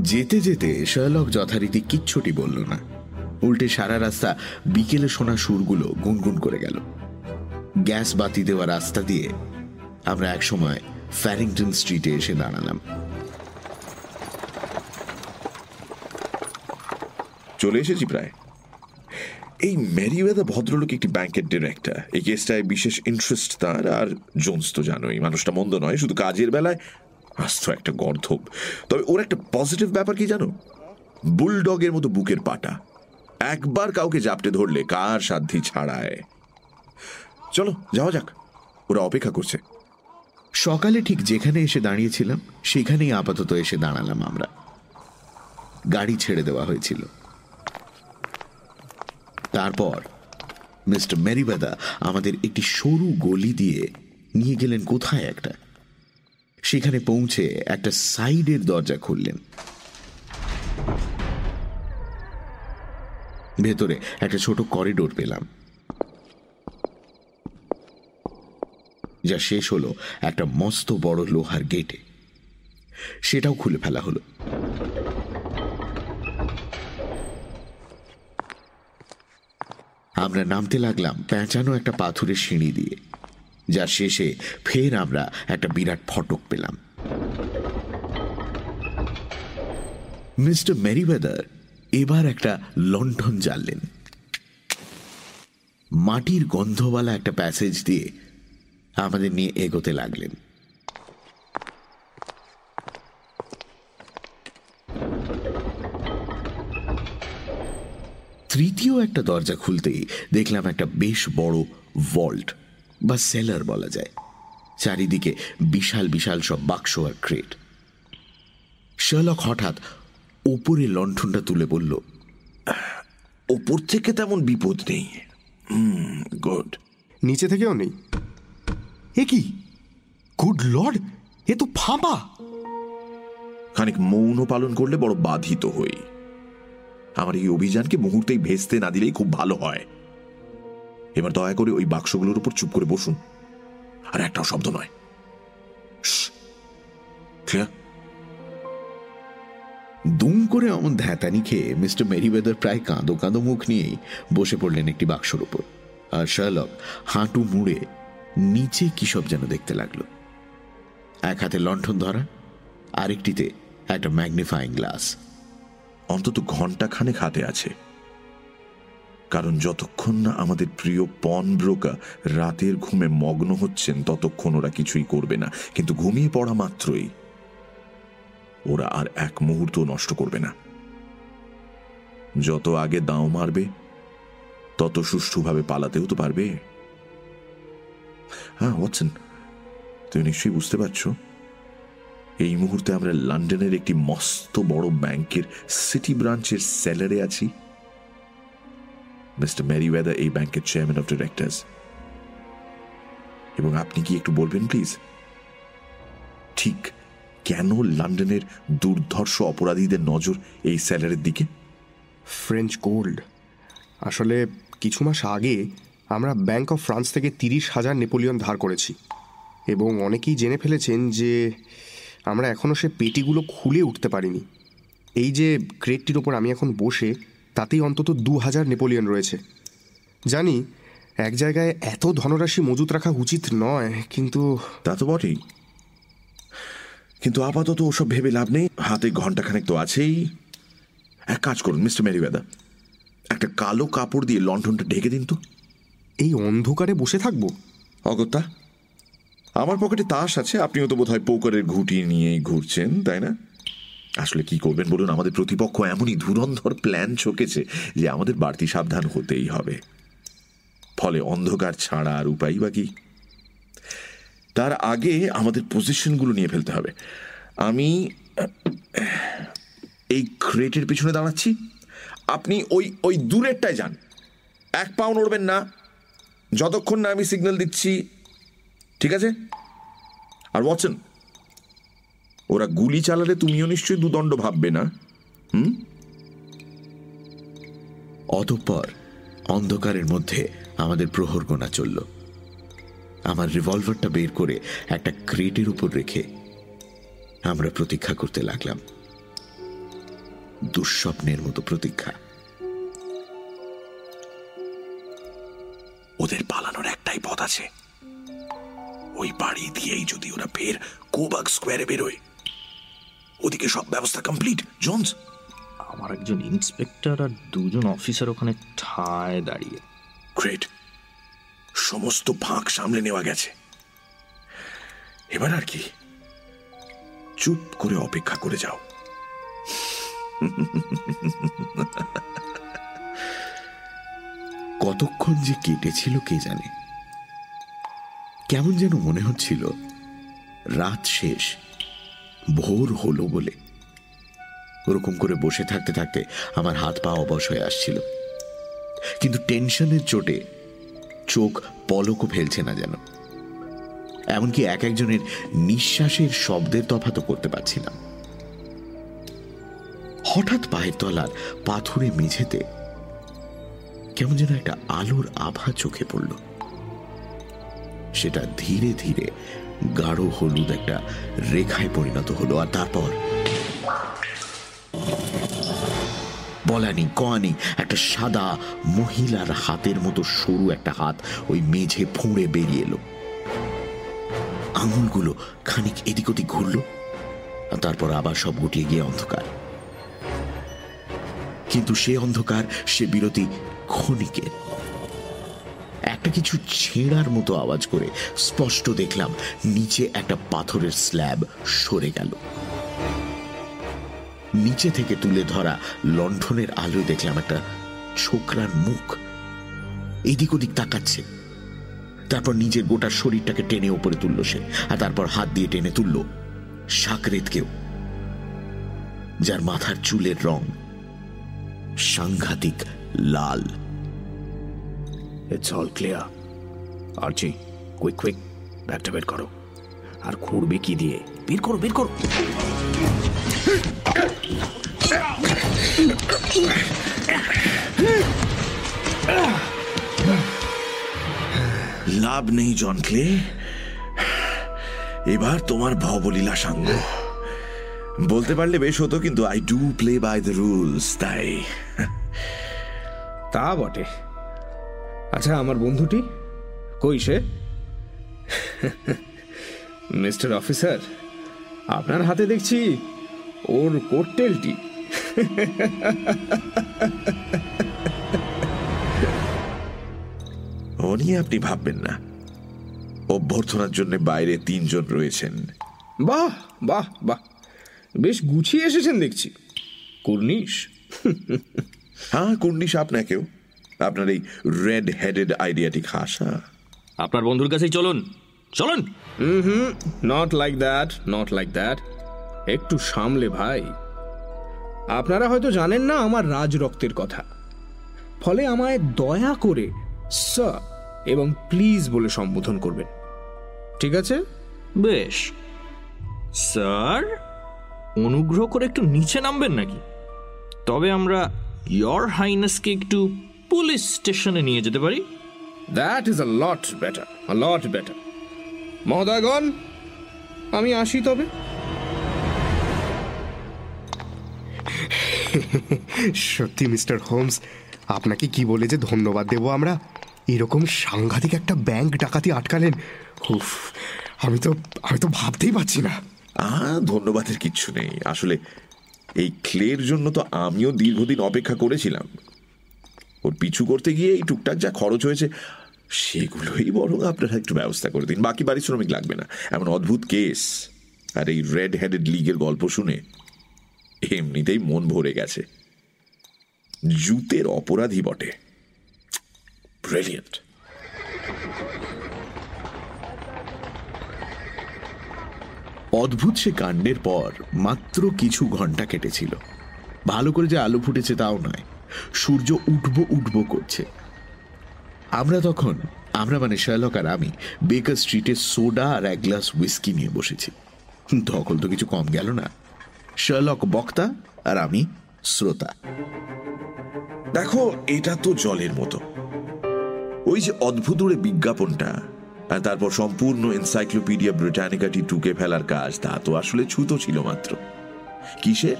যেতে যেতে শার্লক যথারীতি কিচ্ছুটি বলল না। উল্টে সারা রাস্তা বিকেলে শোনা সুরগুলো গুনগুন করে গেল। গ্যাস বাতি দেওয়া রাস্তা দিয়ে আমরা একসময় ফ্যারিংটন স্ট্রিটে এসে দাঁড়ালাম। চলে এসেছি প্রায়। এই ম্যারিওয়েদা ভদ্রলোক একটি ব্যাংকের ডিরেক্টর। এই কেসটায় বিশেষ ইন্টারেস্ট তার আর জোন্স তো জানোই, মানুষটা মন্দ নয়, শুধু কাজের বেলায় আস্ত একটা গর্ধব। তবে ওর একটা পজিটিভ ব্যাপার কি জানো? বুলডগের মতো বুকের পাটা। একবার কাউকে জাপটে ধরলে কার সাধ্যি ছাড়ায়? চলো, যাওয়া যাক। ওরা অপেক্ষা করছে। সকালে ঠিক যেখানে এসে দাঁড়িয়েছিলাম, সেখানেই আপাতত এসে দাঁড়ালাম আমরা। গাড়ি ছেড়ে দেওয়া হয়েছিল। তারপর মিস্টার মেরিবাদা আমাদের একটি সরু গলি দিয়ে নিয়ে গেলেন কোথায় একটা? সেখানে পৌঁছে একটা সাইডের দরজা খুললেন। ভেতরে একটা ছোট করিডোর পেলাম। যা শেষ হলো একটা মস্ত বড় লোহার গেটে। সেটাও খুলে ফেলা হলো। আমরা নামতে লাগলাম পেঁচানো একটা পাথুরের সিঁড়ি দিয়ে। যা শেষে ফের আমরা একটা বিরাট ফটক পেলাম। মিস্টার মেরিওয়েদার এবার একটা লণ্ঠন জ্বাললেন মাটির গন্ধওয়ালা একটা প্যাসেজ দিয়ে আমাদের নিয়ে এগোতে লাগলেন। তৃতীয় একটা দরজা খুলতেই দেখলাম একটা বেশ বড় ভল্ট বা সেলার বলা যায়। চারিদিকে বিশাল বিশাল সব বাক্স আর ক্রেট শার্লক হঠাৎ ওপরে লণ্ঠনটা তুলে বলল ওপর থেকে তেমন বিপদ নেই। গুড। নিচে থেকেও নেই। এ কি? গুড লর্ড এ তো ফাঁপা। খানিক মৌন পালন করলে বড় বাধিত হই। আমার এই অভিযানকে মুহূর্তেই ভেস্তে না দিলেই খুব ভালো হয়। এবার দয়া করে ওই বাক্সগুলোর উপর চুপ করে বসুন। আর একটাও শব্দ নয়। ক্লিয়ার? দুম করে অমন ধ্যাতানি খেয়ে মিস্টার মেরিওয়েদার প্রায় কাঁদো কাঁদো মুখ নিয়েই বসে পড়লেন একটি বাক্সর উপর। আর শার্লক হাঁটু মুড়ে নিচে কি সব যেন দেখতে লাগল। এক হাতে লণ্ঠন ধরা, আরেকটিতে একটা ম্যাগনিফাইং গ্লাস। অন্তত ঘণ্টা খানেক হাতে আছে। কারণ যতক্ষণ না আমাদের প্রিয় পন ব্রোকা রাতের ঘুমে মগ্ন হচ্ছেন, ততক্ষণ ওরা কিছুই করবে না। কিন্তু ঘুমিয়ে পড়া মাত্রই ওরা আর এক মুহূর্ত নষ্ট করবে না। যত আগে দাও মারবে, তত সুষ্ঠুভাবে পালাতেও তো পারবে। হ্যাঁ ওয়াটসন, তুমি নিশ্চয়ই বুঝতে পারছ? এই মুহূর্তে আমরা লন্ডনের একটি মস্ত বড় ব্যাংকের সিটি ব্রাঞ্চের স্যালারে আছি। মিস্টার ম্যারি ম্যারিওয়েদার এই ব্যাংকের চেয়ারম্যান অফ ডিরেক্টর্স। এবং আপনি কি একটু বলবেন, প্লিজ? ঠিক। কেন লন্ডনের দুর্ধর্ষ অপরাধীদের নজর এই স্যালারের দিকে? French gold. আসলে কিছু মাস আগে আমরা ব্যাংক অফ ফ্রান্স থেকে তিরিশ হাজার নেপোলিয়ন ধার করেছি এবং অনেকেই জেনে ফেলেছেন যে আমরা এখনও সে পেটিগুলো খুলে উঠতে পারিনি। এই যে ক্রেটটির ওপর আমি এখন বসে তাতেই অন্তত দু হাজার নেপোলিয়ন রয়েছে। জানি এক জায়গায় এত ধনরাশি মজুত রাখা উচিত নয় কিন্তু তা তো বটেই। কিন্তু আপাতত ওসব ভেবে লাভ নেই। হাতে ঘন্টাখানেক তো আছেই। এক কাজ করুন মিস্টার মেরিওয়েদা একটা কালো কাপড় দিয়ে লণ্ঠনটা ঢেকে দিন তো। এই অন্ধকারে বসে থাকব? অগত্যা আমার পকেটে তাস আছে। আপনিও তো বোধহয় পোকারের ঘুটি নিয়েই ঘুরছেন তাই না? আসলে কি করবেন বলুন আমাদের প্রতিপক্ষ এমনই ধুরন্ধর প্ল্যান ছকেছে যে আমাদের বাড়তি সাবধান হতেই হবে। ফলে অন্ধকার ছাড়া আর উপায় বা কি? তার আগে আমাদের পজিশনগুলো নিয়ে ফেলতে হবে। আমি, এই ক্রেটের পিছনে দাঁড়াচ্ছি। আপনি ওই ওই দূরেরটায় যান। এক পাও নড়বেন না। যতক্ষণ না আমি সিগন্যাল দিচ্ছি, ঠিক আছে? আর ওয়াটসন ওরা গুলি চালালে তুমিও নিশ্চয়ই দুদণ্ড ভাববে না? হুম? অতঃপর অন্ধকারের মধ্যে আমাদের প্রহর গোনা চলল। আমার রিভলভারটা বের করে একটা ক্রেটের উপর রেখে আমরা প্রতীক্ষা করতে লাগলাম। দুঃস্বপ্নের মতো প্রতীক্ষা। ওদের পালানোর একটাই পথ আছে। ওই বাড়ি দিয়েই যদি ওরা ফের কোবাগ স্কোয়ারে বেরোয়। ওদিকে সব ব্যবস্থা কমপ্লিট জোনস। আমার একজন ইন্সপেক্টর আর দুজন অফিসার ওখানে ঠায় দাঁড়িয়ে। গ্রেট সমস্ত ফাঁক সামলে নেওয়া গেছে। এবার আর কি? চুপ করে অপেক্ষা করে যাও। কতক্ষণ যে কেটেছিল কে জানে? কেমন যেন মনে হচ্ছিল, রাত শেষ, ভোর হলো বলে। ওরকম করে বসে থাকতে থাকতে আমার হাত পা অবশ হয়ে আসছিল। কিন্তু টেনশনের চোটে চোখ পলকও ফেলছে না যেন। এমনকি এক একজনের নিঃশ্বাসের শব্দের তফাতও করতে পারছি না। হঠাৎ পায়ের তলার পাথুরে মেঝেতে কেমন যেন একটা আলোর আভা চোখে পড়ল। সেটা ধীরে ধীরে গাঢ় হলুদ একটা রেখায় পরিণত হলো, আর তারপর বলানি কয়ানি একটা সাদা মহিলার হাতের মতো সরু একটা হাত ওই মেঝে ফুঁড়ে বেরিয়ে এলো। আঙুলগুলো খানিক এদিক ওদিক ঘুরল তারপর আবার সব গুটিয়ে গিয়ে অন্ধকার। কিন্তু সে অন্ধকার, সে বিরতি ক্ষণিকের। একটা কিছু ছেঁড়ার মতো আওয়াজ করে স্পষ্ট দেখলাম, নিচে একটা পাথরের স্ল্যাব সরে গেল। নিচে থেকে তুলে ধরা লণ্ঠনের আলোয় দেখলাম একটা ছোকরার মুখ। এদিক ওদিক তাকাচ্ছে। তারপর নিজের গোটা শরীরটাকে টেনে উপরে তুলল সে, আর তারপর হাত দিয়ে টেনে তুলল সাকরেতকেও, যার মাথার চুলের রং সাংঘাতিক লাল। ইটস অল কুইক কুইক ব্যাগটা বের করো। আর খুঁড়বে কি দিয়ে? বের করো বের করো। লাভ নেই, জন ক্লে। এবার তোমার ভবলীলা সাঙ্গ। বলতে পারলে বেশ হতো, কিন্তু I do play by the rules তাই। তা বটে। আচ্ছা আমার বন্ধুটি? কই সে? মিস্টার অফিসার, আপনার হাতে দেখছি ওর কোটটেলটি ও নিয়ে আপনি ভাববেন না। অভ্যর্থনার জন্য বাইরে তিনজন রয়েছেন। বাহ বাহ বাহ। বেশ গুছিয়ে এসেছেন দেখছি। কুর্নিশ। হ্যাঁ কুর্নিশ আপনাকেও। আপনার এই রেড হেডেড আইডিয়াটি হাসা আপনার বন্ধুর কাছেই চলুন। চলুন। Hmm hmm not like that not like that একটু সামলে ভাই। আপনারা হয়তো জানেন না আমার রাজ রক্তের কথা। ফলে আমায় দয়া করে স্যার এবং প্লিজ বলে সম্বোধন করবেন। ঠিক আছে? বেশ। স্যার অনুগ্রহ করে একটু নিচে নামবেন নাকি? তবে আমরা ইয়র হাইনেসকে একটু পুলিশ স্টেশনে নিয়ে যেতে পারি। That is a lot better a lot better মহোদয়গণ আমি আসি তবে। সত্যি, মিস্টার হোমস, আপনাকে কি বলে যে ধন্যবাদ দেব আমরা? এরকম সাংঘাতিক একটা ব্যাংক ডাকাতি আটকালেন। উফ, আমি তো আমি তো ভাবতেই পারছি না। ধন্যবাদের কিচ্ছু নেই। আসলে এই ক্লের জন্য তো আমিও দীর্ঘদিন অপেক্ষা করেছিলাম। ওর পিছু করতে গিয়ে এই টুকটাক যা খরচ হয়েছে, সেগুলোই বরং আপনারা একটু ব্যবস্থা করে দিন। বাকি বাড়ির শ্রমিক লাগবে না। এমন অদ্ভুত কেস। আর এই রেড হেডেড লিগের গল্প শুনে এমনিতেই মন ভরে গেছে। জুতের অপরাধী বটে। ব্রিলিয়েন্ট অদ্ভুত সে কাণ্ডের পর মাত্র কিছু ঘণ্টা কেটেছিল। ভালো করে যে আলো ফুটেছে তাও নয়। সূর্য উঠবো উঠবো করছে। আমরা তখন, আমরা মানে শার্লক আর আমি, বেকার স্ট্রিটে সোডা আর এক গ্লাস হুইস্কি নিয়ে বসেছি। ধকল তো কিছু কম গেল না। শার্লক বক্তা আর আমি শ্রোতা। দেখো, এটা তো জলের মতো। ওই যে অদ্ভুত বিজ্ঞাপনটা, আর তারপর সম্পূর্ণ এনসাইক্লোপিডিয়া ব্রিটানিকাটি টুকে ফেলার কাজ, তা তো আসলে ছুতো ছিল মাত্র। কিসের?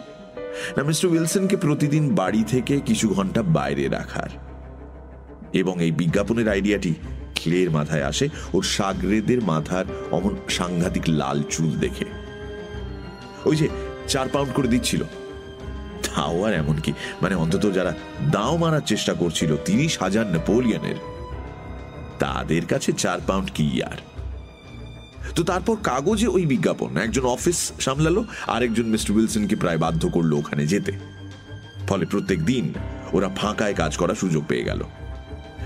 না, মিস্টার উইলসনকে প্রতিদিন বাড়ি থেকে কিছু ঘণ্টা বাইরে রাখার। এবং এই বিজ্ঞাপনের আইডিয়াটি ক্লের মাথায় আসে, ওর সাগরেদের মাথার অমন সাংঘাতিক লাল চুল দেখে। ওই যে চার পাউন্ড করে দিচ্ছিল। তাও আর এমনকি মানে অন্তত যারা দাও মারার চেষ্টা করছিল, তিরিশ হাজার নেপোলিয়নের। তাদের কাছে চার পাউন্ড কি আর? তো তারপর কাগজে ওই বিজ্ঞাপন, একজন অফিস সামলালো, আরেকজন মিস্টার উইলসনকে প্রায় বাধ্য করল ওখানে যেতে। ফলে প্রত্যেক দিন ওরা ফাঁকায় কাজ করার সুযোগ পেয়ে গেল।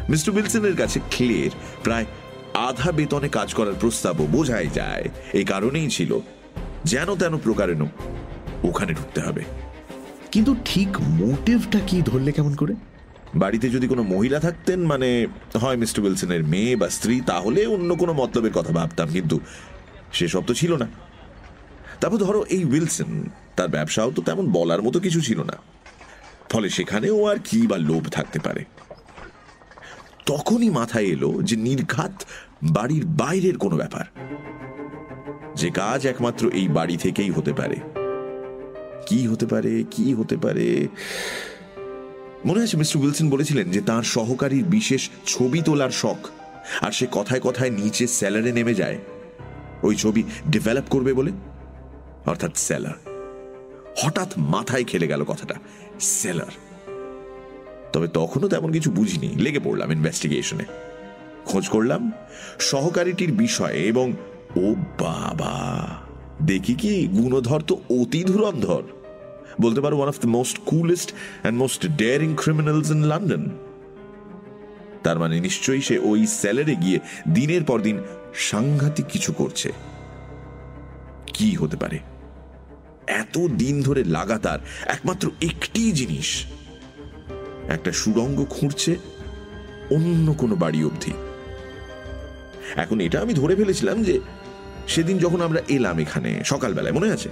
মিস্টার উইলসনের কাছে ক্লের প্রায় আধা বেতনে কাজ করার প্রস্তাবও বোঝাই যায়। এই কারণেই ছিল, যেন তেন প্রকারেণ ওখানে ঢুকতে হবে। কিন্তু ঠিক মোটিভটা কি ধরলে কেমন করে? বাড়িতে যদি কোনো মহিলা থাকতেন মানে হয় মিস্টার উইলসনের মেয়ে বা স্ত্রী, তাহলে অন্য কোনো মতলবের কথা ভাবতাম, কিন্তু সেসব তো ছিল না। তারপর ধরো এই উইলসন, তার ব্যবসাও তো তেমন বলার মতো কিছু ছিল না। ফলে সেখানেও আর কি বা লোভ থাকতে পারে। তখনই মাথায় এলো যে নির্ঘাত বাড়ির বাইরের কোনো ব্যাপার। যে কাজ একমাত্র এই বাড়ি থেকেই হতে পারে। কি হতে পারে, কি হতে পারে? মনে আছে মিস্টার উইলসন বলেছিলেন যে তার সহকারীর বিশেষ ছবি তোলার শখ, আর সে কথায় কথায় নিচে স্যালারে নেমে যায়। ওই ছবি ডেভেলপ করবে বলে? অর্থাৎ স্যালার। হঠাৎ মাথায় খেলে গেল কথাটা সেলার তবে তখনও তেমন কিছু বুঝিনি, লেগে পড়লাম ইনভেস্টিগেশনে খোঁজ করলাম সহকারীটির বিষয়ে এবং ও বাবা! দেখি কি গুণধর তো অতি ধুরন্ধর। বলতে পারো one of the most coolest and most daring criminals in London তার মানে নিশ্চয়ই সে ওই স্যালারে গিয়ে দিনের পর দিন সাংঘাতিক কিছু করছে। কি হতে পারে? এত দিন ধরে লাগাতার একমাত্র একটি জিনিস। একটা সুরঙ্গ খুঁড়ছে অন্য কোনো বাড়ি অবধি। এখন এটা আমি ধরে ফেলেছিলাম যে সেদিন যখন আমরা এলাম এখানে, সকালবেলায়, মনে আছে?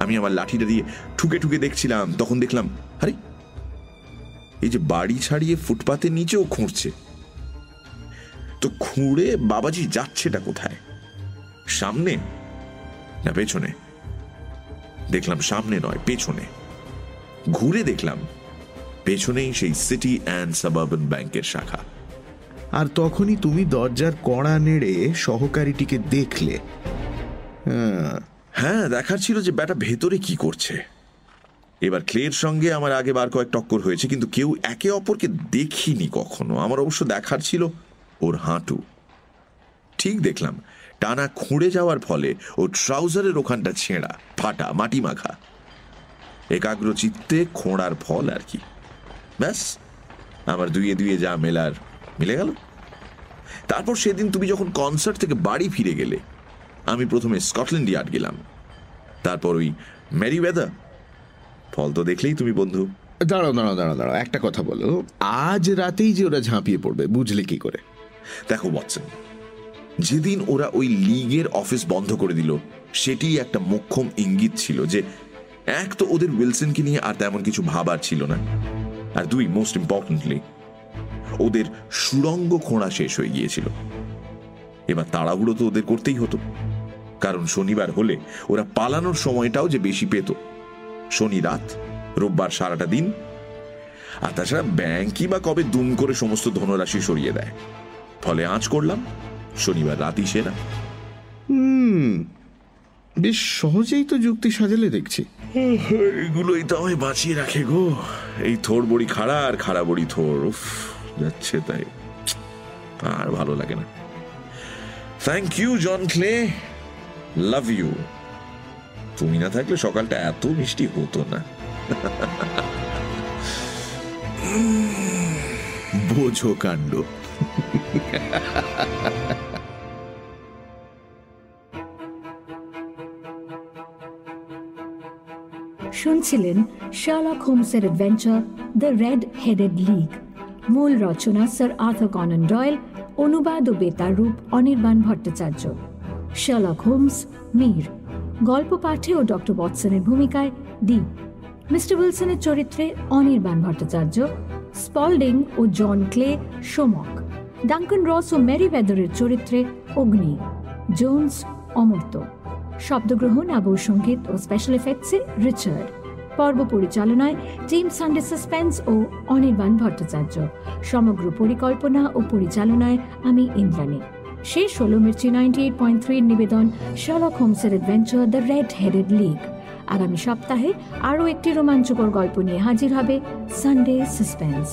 আমি আমার লাঠিটা দিয়ে ঠুকে ঠুকে দেখছিলাম, তখন দেখলাম, আরে! এই যে বাড়ি ছাড়িয়ে ফুটপাতের নিচেও খুঁড়ছে। তো খুঁড়ে বাবাজি যাচ্ছেটা কোথায়? সামনে? না, পেছনে? দেখলাম সামনে নয়, পেছনে। ঘুরে দেখলাম, পেছনেই সেই সিটি অ্যান্ড সাবার্বন ব্যাংকের শাখা। আর তখনই তুমি দরজার কড়া নেড়ে সহকারীটিকে দেখলে। হ্যাঁ হ্যাঁ দেখার ছিল যে ব্যাটা ভেতরে কি করছে। এবার ক্লের সঙ্গে আমার আগে বার কয়েক টক্কর হয়েছে, কিন্তু কেউ একে অপরকে দেখিনি কখনো। আমার অবশ্য দেখার ছিল ওর হাঁটু। ঠিক দেখলাম, টানা খুঁড়ে যাওয়ার ফলে ওর ট্রাউজারের ওখানটা ছেঁড়া, ফাটা, মাটি মাখা। একাগ্র চিত্তে খোঁড়ার ফল আর কি। ব্যাস, আমার দুইয়ে দুইয়ে যা মেলার মিলে গেল। তারপর সেদিন তুমি যখন কনসার্ট থেকে বাড়ি ফিরে গেলে আমি প্রথমে স্কটল্যান্ড ইয়ার্ড গেলাম। তারপর ওই ম্যারি ওয়েদার ফল তো দেখলেই তুমি বন্ধু। দাঁড়াও দাঁড়াও দাঁড়াও দাঁড়াও একটা কথা বলো। আজ রাতেই যে ওরা ঝাঁপিয়ে পড়বে বুঝলে কি করে? দেখো ওয়াটসন যেদিন ওরা ওই লিগের অফিস বন্ধ করে দিল সেটি একটা মোক্ষম ইঙ্গিত ছিল যে এক তো ওদের উইলসনকে নিয়ে আর তেমন কিছু ভাবার ছিল না। আর দুই মোস্ট ইম্পর্টেন্টলি ওদের সুরঙ্গ খোঁড়া শেষ হয়ে গিয়েছিল। এবার তাড়াহুড়ো তো ওদের করতেই হতো। কারণ শনিবার হলে ওরা পালানোর সময়টাও যে বেশি পেত। শনি রাত রোববার সারাটা দিন। আর তাছাড়া ব্যাংকই বা কবে দুম করে সমস্ত ধনরাশি সরিয়ে দেয়। ফলে আঁচ করলাম শনিবার রাতই সেরা। হুম বেশ সহজেই তো যুক্তি সাজালে দেখছি। এগুলোই তো আমায় বাঁচিয়ে রাখে গো। এই থোর বড়ি খাড়া আর খাড়া বড়ি থোর উফ। যাচ্ছে তাই আর ভালো লাগে না। Thank you John Clay love you তুমি না থাকলে সকালটা এত মিষ্টি হতো না। বোঝো কাণ্ড। শুনছিলেন Sherlock হোমসের adventure the red headed league. মূল রচনা স্যার আর্থার কনন ডয়েল, অনুবাদ ও বেতার রূপ Anirban Bhattacharya. Sherlock Holmes, Mir. গল্প পাঠে ও ডক্টর ওয়াটসনের ভূমিকায় দীপ মিস্টার উইলসনের চরিত্রে অনির্বাণ ভট্টাচার্য, স্পল্ডিং ও John Clay Somak. Duncan Ross ও ম্যারি ভেদরের চরিত্রে অগ্নি। জোন্স অমর্ত্য। শব্দগ্রহণ, আবহ সংগীত ও স্পেশাল এফেক্টসে রিচার্ড। পর্ব পরিচালনায় টিম সানডে সাসপেন্স ও অনির্বাণ ভট্টাচার্য। সমগ্র পরিকল্পনা ও পরিচালনায় আমি ইন্দ্রাণী। শেষ হল মির্চি নাইনটি এইট পয়েন্ট থ্রির নিবেদন, Sherlock হোমসের adventure the red headed league আগামী সপ্তাহে আরও একটি রোমাঞ্চকর গল্প নিয়ে হাজির হবে সানডে সাসপেন্স।